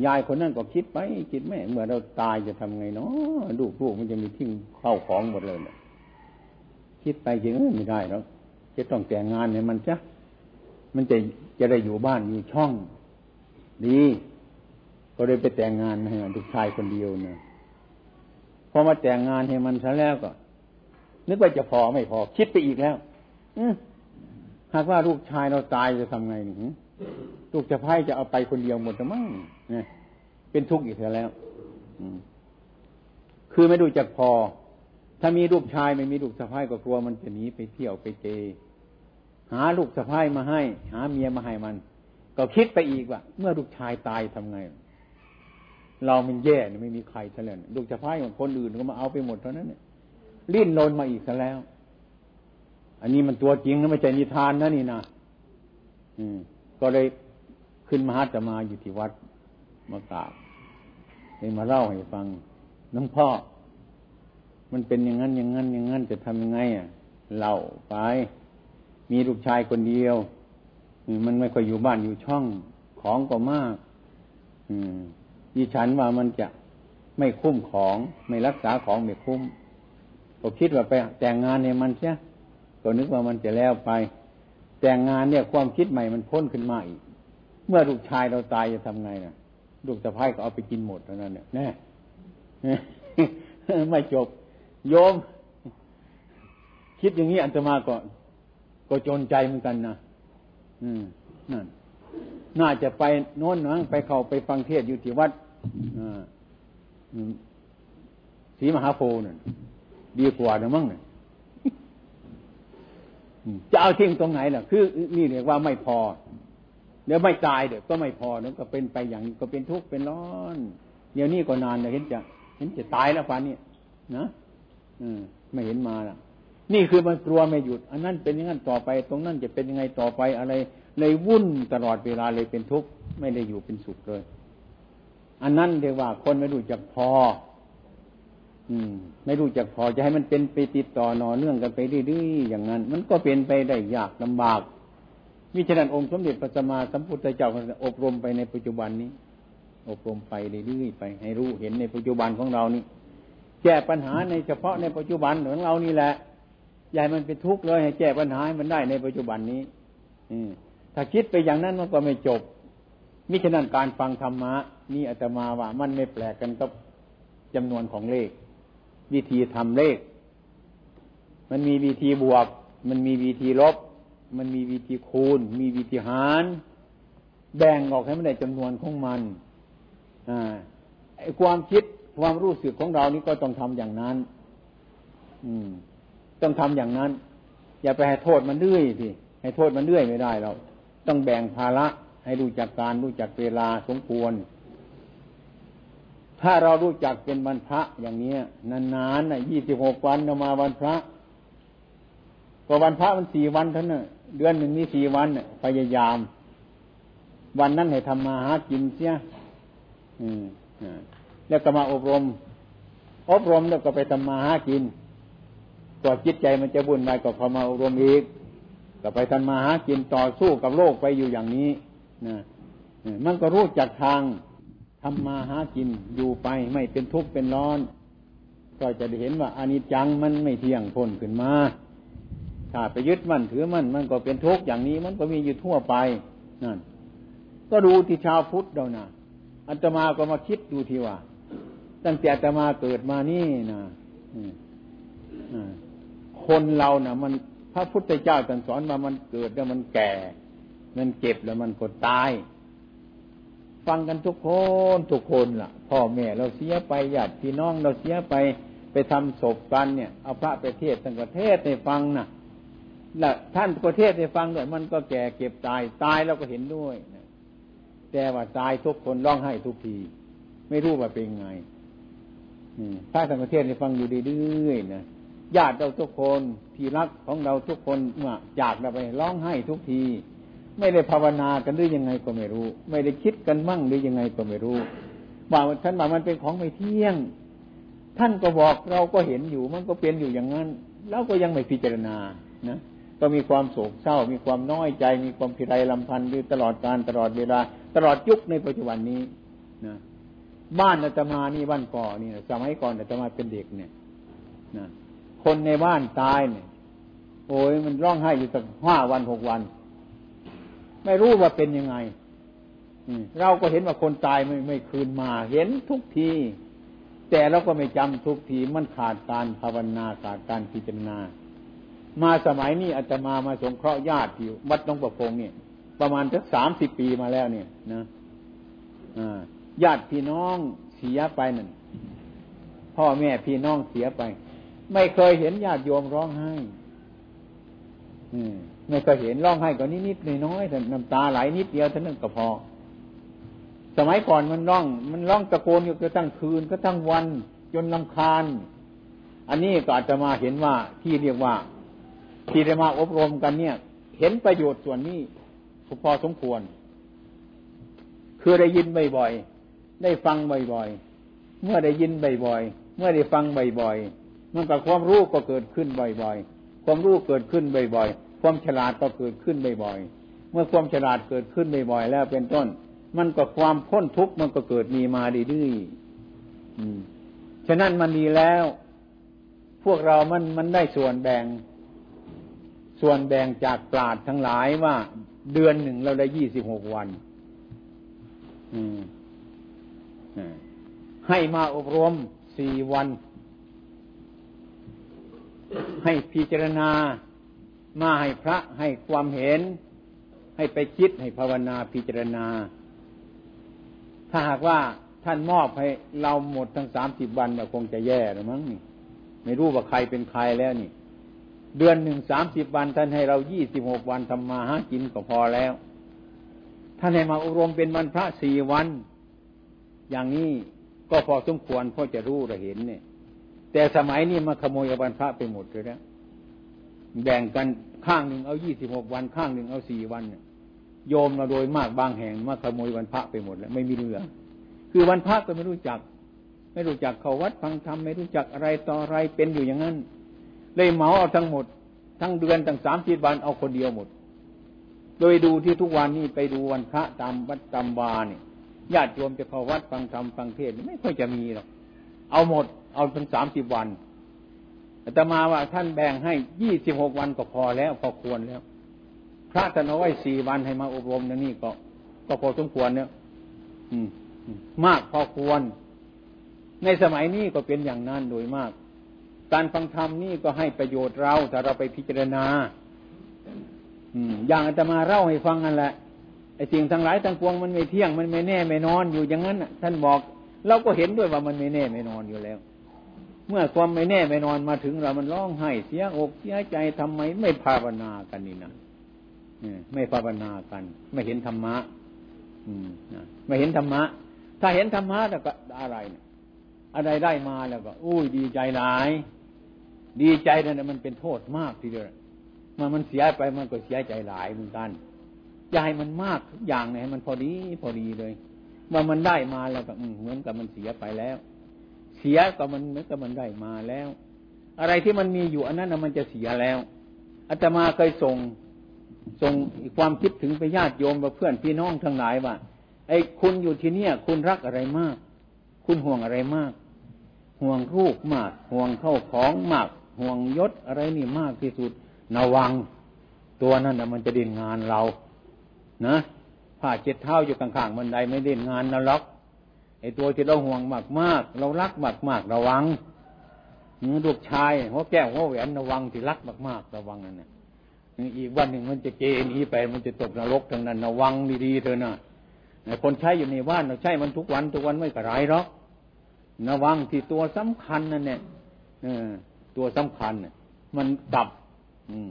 ยายคนนั้นก็คิดไปคิดแม่เมื่อเราตายจะทำไงเนาะลูกลูกมันจะมีทิ้งเข้าของหมดเลยเนี่ยคิดไปคิดไม่ได้แล้วจะต้องแต่งงานเนี่ยมันจะมันจะจะได้อยู่บ้านอยู่ช่องดี ก็เลยไปแต่งงานให้ลูกชายคนเดียวเนี่ยพอมาแต่งงานให้มันซะแล้วก็ นึกว่าจะพอไม่พอ คิดไปอีกแล้ว อื หากว่าลูกชายเราตายจะทำไงนี่ลูกจะพ่ายจะเอาไปคนเดียวหมดหรือมั้งเนี่ยเป็นทุกข์อีกแล้วคือไม่ดูจักพอ ถ้ามีลูกชายไม่มีลูกสะพ้ายก็กลัวมันจะหนีไปเที่ยวไปเจ หาลูกสะพ้ายมาให้ หาเมียมาให้มัน ก็คิดไปอีกว่า เมื่อลูกชายตายทำไง เรามันแย่ไม่มีใครเฉลยลูกสะพ้ายของคนอื่นก็มาเอาไปหมดเท่านั้นเนี่ยลิ้นลนมาอีกซะแล้ว อันนี้มันตัวจริงนะไม่ใช่นิทานนะนี่นะอืม ก็เลยขึ้นมหาจะมาอยู่ที่วัดมากราบเลยมาเล่าให้ฟังน้องพ่อ มันเป็นอย่างนั้นอย่างนั้นอย่างนั้นจะทำยังไงอะเล่าไป มีลูกชายคนเดียวมันไม่ค่อยอยู่บ้านอยู่ช่องของก็มาก อืมดิฉันว่ามันจะไม่คุ้มของ ไม่รักษาของไม่คุ้มก็คิดว่าไปแต่งงานเนี่ยมันเสีย ก็นึกว่ามันจะแล้วไป แต่งงานเนี่ยความคิดใหม่มันพ้นขึ้นมาอีก เมื่อลูกชายเราตายจะทำไงนะลูกสะพ้ายก็เอาไปกินหมดเท่านั้นเนี่ยแน่ไม่จบ โยม คิดอย่างนี้อันตมาก็ ก็จนใจเหมือนกันนะอืมนั่นน่าจะไปโน้นนะไปเข้าไปฟังเทศอยู่ที่วัดศรีมหาโพนั่นดีกว่านะมั้งเนี่ย จะเอาทิ้งตรงไหนล่ะ คือ นี่เรียกว่าไม่พอ เดี๋ยวไม่ตายเดี๋ยวก็ไม่พอเดี๋ยวก็เป็นไปอย่างก็เป็นทุกข์เป็นร้อน เดี๋ยวนี้ก็นานเลยเห็นจะเห็นจะตายแล้วฟ้านี่นะอืมไม่เห็นมาล่ะ นี่คือมันกลัวไม่หยุด อันนั้นเป็นอย่างนั้นต่อไป ตรงนั้นจะเป็นยังไงต่อไปอะไรเลยวุ่นตลอดเวลาเลยเป็นทุกข์ไม่ได้อยู่เป็นสุขเลย อันนั้นเรียกว่าคนไม่รู้จักพอ อืม ไม่รู้จักพอจะให้มันเป็นไปติดต่อนอเนื่องกันไปเรื่อยๆอย่างนั้น มันก็เป็นไปได้ยากลำบากวิจารณ์องค์สมเด็จพระสัมมาสัมพุทธเจ้าอบรมไปในปัจจุบันนี้ อบรมไปเรื่อยๆไป ให้รู้เห็นในปัจจุบันของเรานี่แก้ปัญหาในเฉพาะในปัจจุบันของเรานี่แหละอย่ามันเป็นทุกข์เลยให้แก้ปัญหาให้มันได้ในปัจจุบันนี้ อืมถ้าคิดไปอย่างนั้นมันก็ไม่จบมิฉะนั้นการฟังธรรมะนี่อาตมาว่ามันไม่แปลกกันกับจำนวนของเลข วิธีทำเลข มันมีวิธีบวก มันมีวิธีลบ มันมีวิธีคูณ มีวิธีหาร แบ่งออกให้มันได้จำนวนของมันอไอ้ความคิดความรู้สึกของเรานี่ก็ต้องทำอย่างนั้น อืม ต้องทำอย่างนั้น อย่าไปให้โทษมันเรื่อยสิให้โทษมันเรื่อยไม่ได้เราต้องแบ่งภาระให้รู้จักการรู้จักเวลาสมควร ถ้าเรารู้จักเป็นวันพระอย่างนี้นานๆน่ะยี่สิบหกวันมาวันพระก็วันพระมันสี่วันเท่านั้นเดือนหนึ่งมีสี่วันพยายาม วันนั้นให้ทำมาหากินเสียอืมแล้วก็มาอบรม อบรมแล้วก็ไปทำมาหากินก็จิตใจมันจะบุญไปก็พอมาอบรมอีกก็ไปทำมาหากินต่อสู้กับโลกไปอยู่อย่างนี้นะมันก็รู้จักทาง ทำมาหากินอยู่ไปไม่เป็นทุกข์เป็นร้อน ก็จะได้เห็นว่าอานิจจังมันไม่เที่ยงพ้นขึ้นมา ถ้าไปยึดมั่นถือมั่นมันก็เป็นทุกข์อย่างนี้มันก็มีอยู่ทั่วไปนั่นก็ดูที่ชาวพุทธเรานะอัตมาก็มาคิดดูทีว่า ตั้งแต่อัตมาเกิดมานี่นะคนเรานะ่ะ มันพระพุทธเจ้าตรัสสอนมามันเกิดแล้วมันแก่ มันเจ็บแล้วมันก็ตาย ฟังกันทุกคนทุกคนล่ะ พ่อแม่เราเสียไปญาติพี่น้องเราเสียไปไปทำศพกันเนี่ยเอาพระไปเทศทั้งประเทศในฟังนะแล้วท่านประเทศในฟังด้วยมันก็แก่เก็บตายตายเราก็เห็นด้วยนะแต่ว่าตายทุกคนร้องไห้ทุกที ไม่รู้ว่าเป็นไงพระทั้งประเทศในฟังอยู่ดีๆนะญาติเราทุกคนที่รักของเราทุกคนเมื่อจากเราไปร้องไห้ทุกที ไม่ได้ภาวนากันหรือยังไงก็ไม่รู้ ไม่ได้คิดกันมั่งหรือยังไงก็ไม่รู้ว่าท่านบอกมันเป็นของไม่เที่ยง ท่านก็บอกเราก็เห็นอยู่มันก็เป็นอยู่อย่างนั้นเราก็ยังไม่พิจารณานะก็มีความโศกเศร้า มีความน้อยใจ มีความพิไรลำพันธ์อยู่ตลอดการตลอดเวลา ตลอดยุคในปัจจุบันนี้นะบ้านอาตมานี่บ้านก่อนี่สมัยก่อนอาตมาเป็นเด็กเนี่ยนะคนในบ้านตายเนี่ย โอ้ยมันร้องไห้อยู่ตั้งห้าวันหกวัน ไม่รู้ว่าเป็นยังไงเราก็เห็นว่าคนตายไม่ไม่คืนมา เห็นทุกที แต่เราก็ไม่จำทุกทีมันขาดการภาวนาขาดการพิจารณา มาสมัยนี้อาจจะมามาสงเคราะห์ญาติอยู่วัดน้องประพงเนี่ย ประมาณสักสามสิบปีมาแล้วเนี่ยนะญาติพี่น้องเสียไปนั่นพ่อแม่พี่น้องเสียไป ไม่เคยเห็นญาติโยมร้องไห้ไม่ เคยเห็นร้องไห้ก็นิดนิดน้อยแต่น้ำตาไหลนิดเดียวเท่านั้นก็พอ สมัยก่อนมันร้อง มันร้องตะโกนอยู่ก็ตั้งคืนก็ตั้งวัน จนลำคาญ อันนี้ก็อาจจะมาเห็นว่าที่เรียกว่า ที่ได้มาอบรมกันเนี่ย เห็นประโยชน์ส่วนนี้พอสมควร คือได้ยินบ่อยๆได้ฟังบ่อยๆเมื่อได้ยินบ่อยๆเมื่อได้ฟังบ่อยๆมันกับความรู้ก็เกิดขึ้นบ่อยๆความรู้เกิดขึ้นบ่อยๆ ความฉลาดก็เกิดขึ้นบ่อยๆ เมื่อความฉลาดเกิดขึ้นบ่อยๆ แล้วเป็นต้น มันก็ความพ้นทุกข์มันก็เกิดมีมาดื้อฉะนั้นมันดีแล้ว พวกเรามันมันได้ส่วนแบ่ง ส่วนแบ่งจากปราดทั้งหลายว่าเดือนหนึ่งเราได้ยี่สิบหกวัน อืมให้มาอบรมสี่วัน ให้พิจารณา มาให้พระให้ความเห็น ให้ไปคิดให้ภาวนาพิจารณา ถ้าหากว่าท่านมอบให้เราหมดทั้งสามสิบวันเนี่ยคงจะแย่หรือมั้งนี่ไม่รู้ว่าใครเป็นใครแล้วนี่ เดือนหนึ่งสามสิบวัน ท่านให้เรายี่สิบหกวันทำมาหากินก็พอแล้ว ท่านให้มาอบรมเป็นวันพระสี่วัน อย่างนี้ก็พอสมควรพอจะรู้จะเห็นเนี่ย แต่สมัยนี้มาขโมยวันพระไปหมดเลยนะ แบ่งกันข้างหนึ่งเอายี่สิบหกวัน ข้างหนึ่งเอาสี่วันโยมมาโดยมากบางแห่งมาขโมยวันพระไปหมดแล้วไม่มีเรือ คือวันพระก็ไม่รู้จัก ไม่รู้จักเขาวัดฟังธรรมไม่รู้จักอะไรต่ออะไรเป็นอยู่อย่างนั้น เลยเหมาเอาทั้งหมด ทั้งเดือนทั้งสามสิบวันเอาคนเดียวหมด โดยดูที่ทุกวันนี้ไปดูวันพระตามวัดตามวาเนี่ยญาติโยมจะเข้าวัดฟังธรรมฟังเทศไม่ค่อยจะมีหรอกเอาหมด เอาเป็นสามสิบวัน แต่มาว่าท่านแบ่งให้ยี่สิบหกวันก็พอแล้วพอควรแล้ว พระท่านเอาไว้สี่วันให้มาอบรมนนี่ก็ก็พอสมควรเนี่ยมากพอควร ในสมัยนี้ก็เป็นอย่างนั้นโดยมาก การฟังธรรมนี่ก็ให้ประโยชน์เราถ้าเราไปพิจารณาอืมอย่างอาตมาเล่าให้ฟังนั่นแหละไอ้สิ่งทั้งหลายทั้งปวงมันไม่เที่ยงมันไม่แน่ไม่นอนอยู่อย่างนั้นท่านบอก เราก็เห็นด้วยว่ามันไม่แน่ไม่นอนอยู่แล้ว เมื่อความไม่แน่ไม่นอนมาถึงเรามันร้องไห้เสียอกเสียใจทำไมไม่ภาวนากันนี่นะไม่ภาวนากัน ไม่เห็นธรรมะไม่เห็นธรรมะ ถ้าเห็นธรรมะแล้วก็อะไรอะไรได้มาแล้วก็อุ้ยดีใจหลาย ดีใจนั่นมันเป็นโทษมากทีเดียวเมื่อมันเสียไปมันก็เสียใจหลายเหมือนกันอย่าให้มันมากทุกอย่างเนี่ยให้มันพอดีพอดีเลยว่ามันได้มาแล้วก็เหมือนกับมันเสียไปแล้ว เสียก็มันเหมือนกับมันได้มาแล้ว อะไรที่มันมีอยู่อันนั้นมันจะเสียแล้วอาตมาเคยส่งส่งความคิดถึงไปญาติโยมกับเพื่อนพี่น้องทั้งหลายว่าไอ้คุณอยู่ที่เนี่ย คุณรักอะไรมาก คุณห่วงอะไรมาก ห่วงรูปมาก ห่วงเข้าของมาก ห่วงยศอะไรนี่มากที่สุดระวัง ตัวนั้นนะมันจะดินงานเรา นะผ้าเจ็ดเท้าอยู่ข้างๆบันไดไม่เล่นงานนะล็อก ไอ้ตัวที่เราห่วงมากมากเรารักมากมากระวังลูกชายหัวแก้วหัวแหวนระวังที่รักมากมากระวังนั่นนะอีกวันหนึ่งมันจะเกนี้ไปมันจะตกนรกทั้งนั้นระวังดีๆเถอะนะคนใช้อยู่ในบ้านเราใช้มันทุกวันทุกวันไม่กระไรหรอกระวังที่ตัวสำคัญนั่นเนี่ยตัวสำคัญเนี่ยมันดับ อืม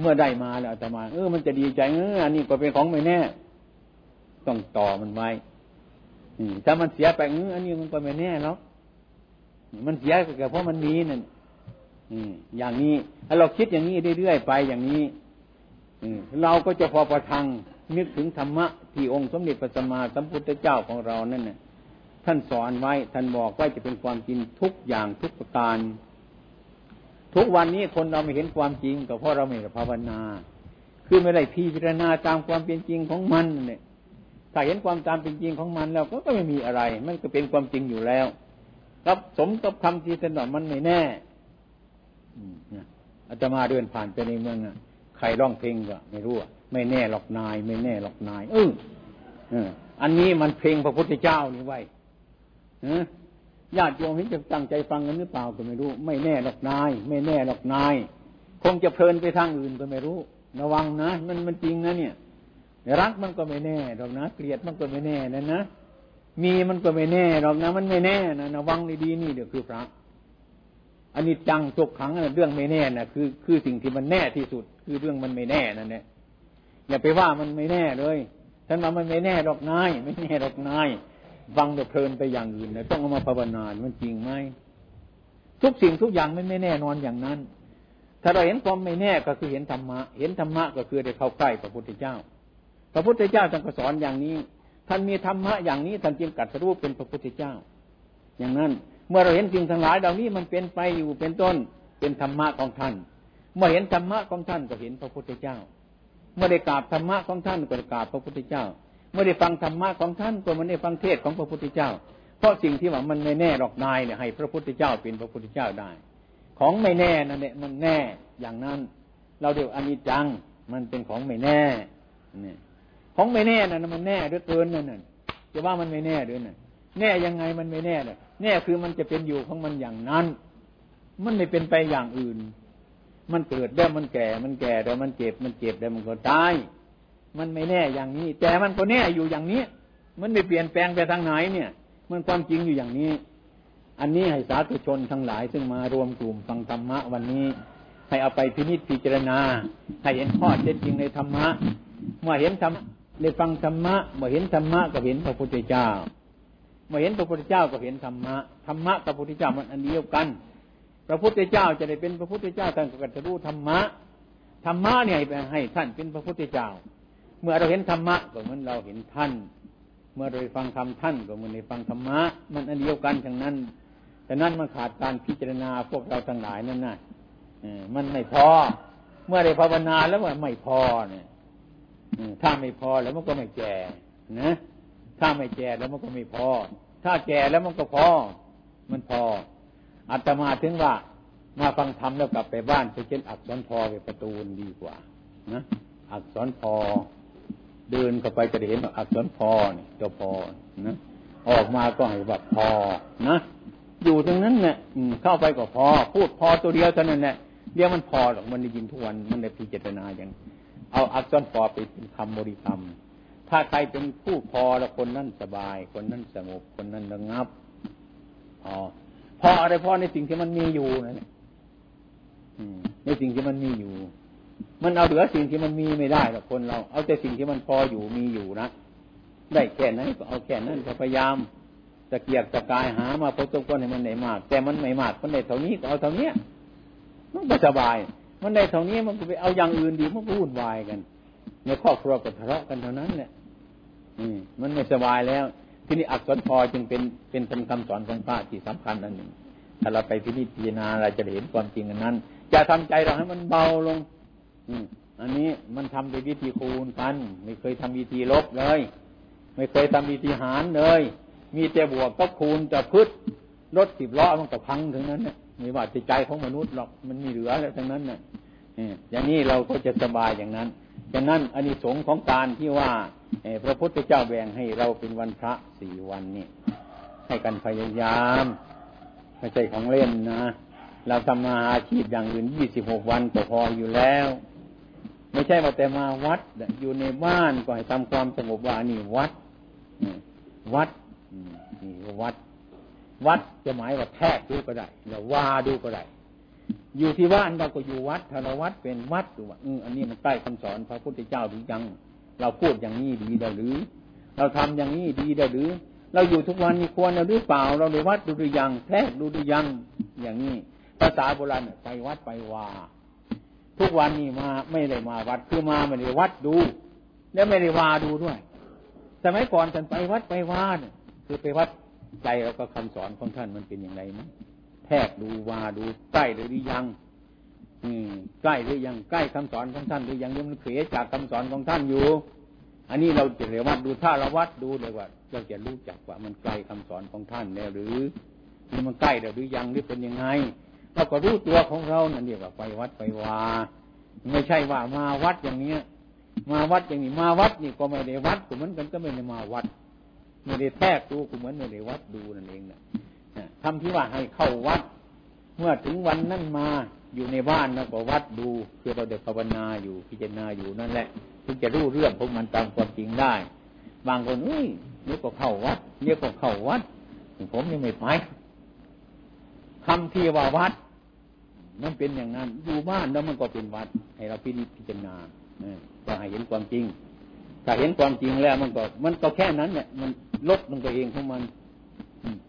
เมื่อได้มาแล้วแต่มา เออมันจะดีใจเอออันนี้ก็เป็นของไม่แน่ ต้องต่อมันไว้ ถ้ามันเสียไปอันนี้มันก็ไม่แน่แล้วมันเสียก็เพราะมันมีนั่นอย่างนี้ถ้าเราคิดอย่างนี้เรื่อยๆไปอย่างนี้เราก็จะพอประทังนึกถึงธรรมะที่องค์สมเด็จพระสัมมาสัมพุทธเจ้าของเรานั่นน่ะท่านสอนไว้ ท่านบอกว่าจะเป็นความจริงทุกอย่างทุกประการ ทุกวันนี้คนเราไม่เห็นความจริงก็เพราะเราไม่ภาวนา คือไม่ได้พิจารณาตามความเป็นจริงของมันเนี่ย ถ้าเห็นความตามเป็นจริงของมันแล้วก็ก็ไม่มีอะไร มันก็เป็นความจริงอยู่แล้วครับสมกับคำที่ท่านอมันไม่แน่อาตมาเดินผ่านไปในเมืองอะใครร้องเพลงก็ไม่รู้ไม่แน่หรอกนาย ไม่แน่หรอกนาย เอออันนี้มันเพลงพระพุทธเจ้านี่ไว้ญาติโยมเห็นจะตั้งใจฟังกันหรือเปล่าก็ไม่รู้ ไม่แน่หรอกนาย ไม่แน่หรอกนาย คงจะเพลินไปทางอื่นก็ไม่รู้ ระวังนะมันมันจริงนะเนี่ย รักมันก็ไม่แน่หรอกนะเกลียดมันก็ไม่แน่นะนะมีมันก็ไม่แน่หรอกนะมันไม่แน่นะระวังดีๆนี่เดี๋ยวคือพระอันนี้จังทุกขังเรื่องไม่แน่นะคือคือสิ่งที่มันแน่ที่สุด คือเรื่องมันไม่แน่นั่นแหละอย่าไปว่ามันไม่แน่เลยท่านว่ามันไม่แน่ดอกนายไม่แน่ดอกนายฟังแต่เพลินไปอย่างอื่นนะต้องเอามาภาวนามันจริงไหมทุกสิ่งทุกอย่างไม่ไม่แน่นอนอย่างนั้น ถ้าเราเห็นความไม่แน่ก็คือเห็นธรรมะ เห็นธรรมะก็คือได้เข้าใกล้พระพุทธเจ้า พระพุทธเจ้าท่านก็สอนอย่างนี้ ท่านมีธรรมะอย่างนี้ท่านจึงกัดสรู้เป็นพระพุทธเจ้า อย่างนั้น เมื่อเราเห็นสิ่งทั้งหลายเหล่านี้มันเป็นไปอยู่เป็นต้นเป็นธรรมะของท่าน เมื่อเห็นธรรมะของท่านก็เห็นพระพุทธเจ้า เมื่อได้กราบธรรมะของท่านก็ได้กราบพระพุทธเจ้า เมื่อได้ฟังธรรมะของท่านก็มันได้ฟังเทศของพระพุทธเจ้า เพราะสิ่งที่ว่ามันไม่แน่หรอกนายเนี่ยให้ พระพุทธเจ้าเป็นพระพุทธเจ้าได้ ของไม่แน่นั่นเนี่ยมันแน่อย่างนั้น เราเดี๋ยวอนิจจัง มันเป็นของไม่แน่เนี่ย ของไม่แน่นั่นมันแน่ด้วยเกินนั่นน่ะจะว่ามันไม่แน่ด้วยน่ะ แน่ยังไงมันไม่แน่เลยแน่คือมันจะเป็นอยู่ของมันอย่างนั้น มันไม่เป็นไปอย่างอื่น มันเกิดแล้วมันแก่ มันแก่แล้วมันเจ็บ มันเจ็บแล้วมันก็ตาย มันไม่แน่อย่างนี้ แต่มันก็แน่อยู่อย่างนี้ มันไม่เปลี่ยนแปลงไปทางไหนเนี่ย มันความจริงอยู่อย่างนี้ อันนี้ให้สาธุชนทั้งหลาย ซึ่งมารวมกลุ่มฟังธรรมะวันนี้ ให้เอาไปพินิจพิจารณา ให้เห็นข้อเท็จจริงในธรรมะ เมื่อเห็นธรรมะ ได้ฟังธรรมะเมื่อเห็นธรรมะก็เห็นพระพุทธเจ้า เมื่อเห็นพระพุทธเจ้าก็เห็นธรรมะ ธรรมะกับพระพุทธเจ้ามันอันเดียวกัน พระพุทธเจ้าจะได้เป็นพระพุทธเจ้าท่านก็จะรู้ธรรมะ ธรรมะเนี่ยให้ท่านเป็นพระพุทธเจ้า เมื่อเราเห็นธรรมะก็เหมือนเราเห็นท่าน เมื่อเราฟังธรรมท่านก็เหมือนในฟังธรรมะ มันอันเดียวกันทั้งนั้นแต่นั้นมันขาดการพิจารณาพวกเราทั้งหลายนั่นน่ะมันไม่พอ เมื่อได้ภาวนาแล้วมันไม่พอเนี่ย ถ้าไม่พอแล้วมันก็ไม่แก่นะถ้าไม่แก่แล้วมันก็ไม่พอ ถ้าแก่แล้วมันก็พอ มันพออาตมาถึงว่า มาฟังธรรมแล้วกลับไปบ้านไปเช่นอักษรพอไปประตูนดีกว่า นะอักษรพอ เดินเข้าไปจะได้เห็นอักษรพอนี่ตัวพอนะออกมาก็ให้แบบพอนะอยู่ตรงนั้นเนี่ยเข้าไปก็พอ พูดพอตัวเดียวเท่านั้นแหละเดียวมันพอหรอกมันได้ยินทุกวันมันได้พิจารณาอย่าง เอาอักษรพอไปเป็นคำบริกรรม ถ้าใครเป็นผู้พอแล้วคนนั้นสบาย คนนั้นสงบคนนั้นระงับพอพออะไรพอในสิ่งที่มันมีอยู่นั่นแหละในสิ่งที่มันมีอยู่ มันเอาเหลือสิ่งที่มันมีไม่ได้หรอกคนเรา เอาแต่สิ่งที่มันพออยู่มีอยู่นะได้แค่นั้นก็เอาแค่นั้นพยายามตะเกียกตะกายหามาพอตัวคนให้มันไหนมาก แต่มันไม่มากมันได้เท่านี้ก็เอาเท่านี้มันก็สบาย มันได้เท่านี้มันก็ไปเอาอย่างอื่นดีมันก็วุ่นวายกัน ในครอบครัวก็ทะเลาะกันเท่านั้นแหละมันไม่สบายแล้ว ที่นี่อักษรพอจึงเป็นเป็นเป็นคำสอนของพระที่สำคัญอันหนึ่งถ้าเราไปพิจารณาเราจะเห็นความจริงอันนั้น จะทำใจเราให้มันเบาลง อือันนี้มันทำโดยวิธีคูณกัน ไม่เคยทำวิธีลบเลย ไม่เคยทำวิธีหารเลย มีแต่บวกก็คูณจะพืชรถสิบล้อมันก็พังถึงนั้นเนี่ย ไม่ว่าจิตใจของมนุษย์หรอกมันมีเหลือแล้วทั้งนั้นเนี่ยอย่างนี้เราก็จะสบายอย่างนั้นดังนั้นอานิสงส์ของการที่ว่าพระพุทธเจ้าแบ่งให้เราเป็นวันพระสี่วันนี่ให้กันพยายามไม่ใช่ของเล่นนะ เราทำมาอาชีพอย่างอื่นยี่สิบหกวันก็พออยู่แล้ว ไม่ใช่ว่าแต่มาวัด อยู่ในบ้านก็ให้ทำความสงบว่านี่วัดวัดนี่วัด วัดจะหมายว่าแทกดูก็ได้หรือว่าดูก็ได้ อยู่ที่บ้านเราก็อยู่วัดถ้าเราวัดเป็นวัดดูว่าอืออันนี้มันใต้คำสอนพระพุทธเจ้าหรือยัง เราพูดอย่างนี้ดีได้หรือ เราทำอย่างนี้ดีได้หรือ เราอยู่ทุกวันมีควรหรือเปล่า เราดูวัดดูหรือยังแท้ดูหรือยังอย่างนี้ภาษาโบราณไปวัดไปวาทุกวันนี้มาไม่ได้มาวัดคือมาไม่ได้วัดดู แล้วไม่ได้วาดูด้วย สมัยก่อนฉันไปวัดไปวาเนี่ยคือไปวัด ใจเราก็คำสอนของท่านมันเป็นอย่างไรนะแทกดูวาดูใกล้หรือยัง อืมใกล้หรือยังใกล้คำสอนของท่านหรือยังยังมันเสียจากคำสอนของท่านอยู่ อันนี้เราจะเรียกว่าดูถ้าเราวัดดูเลยว่าเราจะรู้จักว่ามันใกล้คำสอนของท่านแล้วหรือนี่มันใกล้หรือยังหรือเป็นยังไงเราก็รู้ตัวของเรานั่นเรียกว่าไปวัดไปวาไม่ใช่ว่ามาวัดอย่างเนี้ย มาวัดอย่างนี้มาวัดนี่ก็ไม่ได้วัดก็เหมือนกันก็ไม่ได้มาวัด ไม่ได้แทกดูก็เหมือนไม่ได้วัดดูนั่นเองนะทำที่ว่าให้เข้าวัด เมื่อถึงวันนั้นมาอยู่ในบ้านแล้วก็วัดดูคือเราเด็กภาวนาอยู่พิจารณาอยู่นั่นแหละถึงจะรู้เรื่องพวกมันตามความจริงได้ บางคนเอ้ยเรียกก็เข้าวัดเรียกก็เข้าวัดผมยังไม่ไปคำที่ว่าวัด มันเป็นอย่างนั้นอยู่บ้านแล้วมันก็เป็นวัด ให้เราพิพิจารณาก็ให้เห็นความจริงถ้าเห็นความจริงแล้วมันก็ มันก็แค่นั้นเนี่ยมัน ลดลงตัวเองของมัน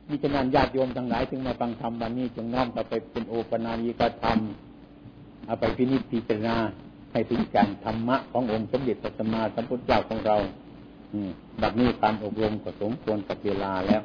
มีฉะนั้นญาติโยมทั้งหลายถึงมาฟังธรรมวันนี้จงน้อมเอาไปเป็นโอปนาญิกธรรมเอาไปพินิจพิจารณาให้ถึงการธรรมะขององค์สมเด็จพระสัมมาสัมพุทธเจ้าของเรา อืแบบนี้การอบรมก็สมควรกับเวลาแล้ว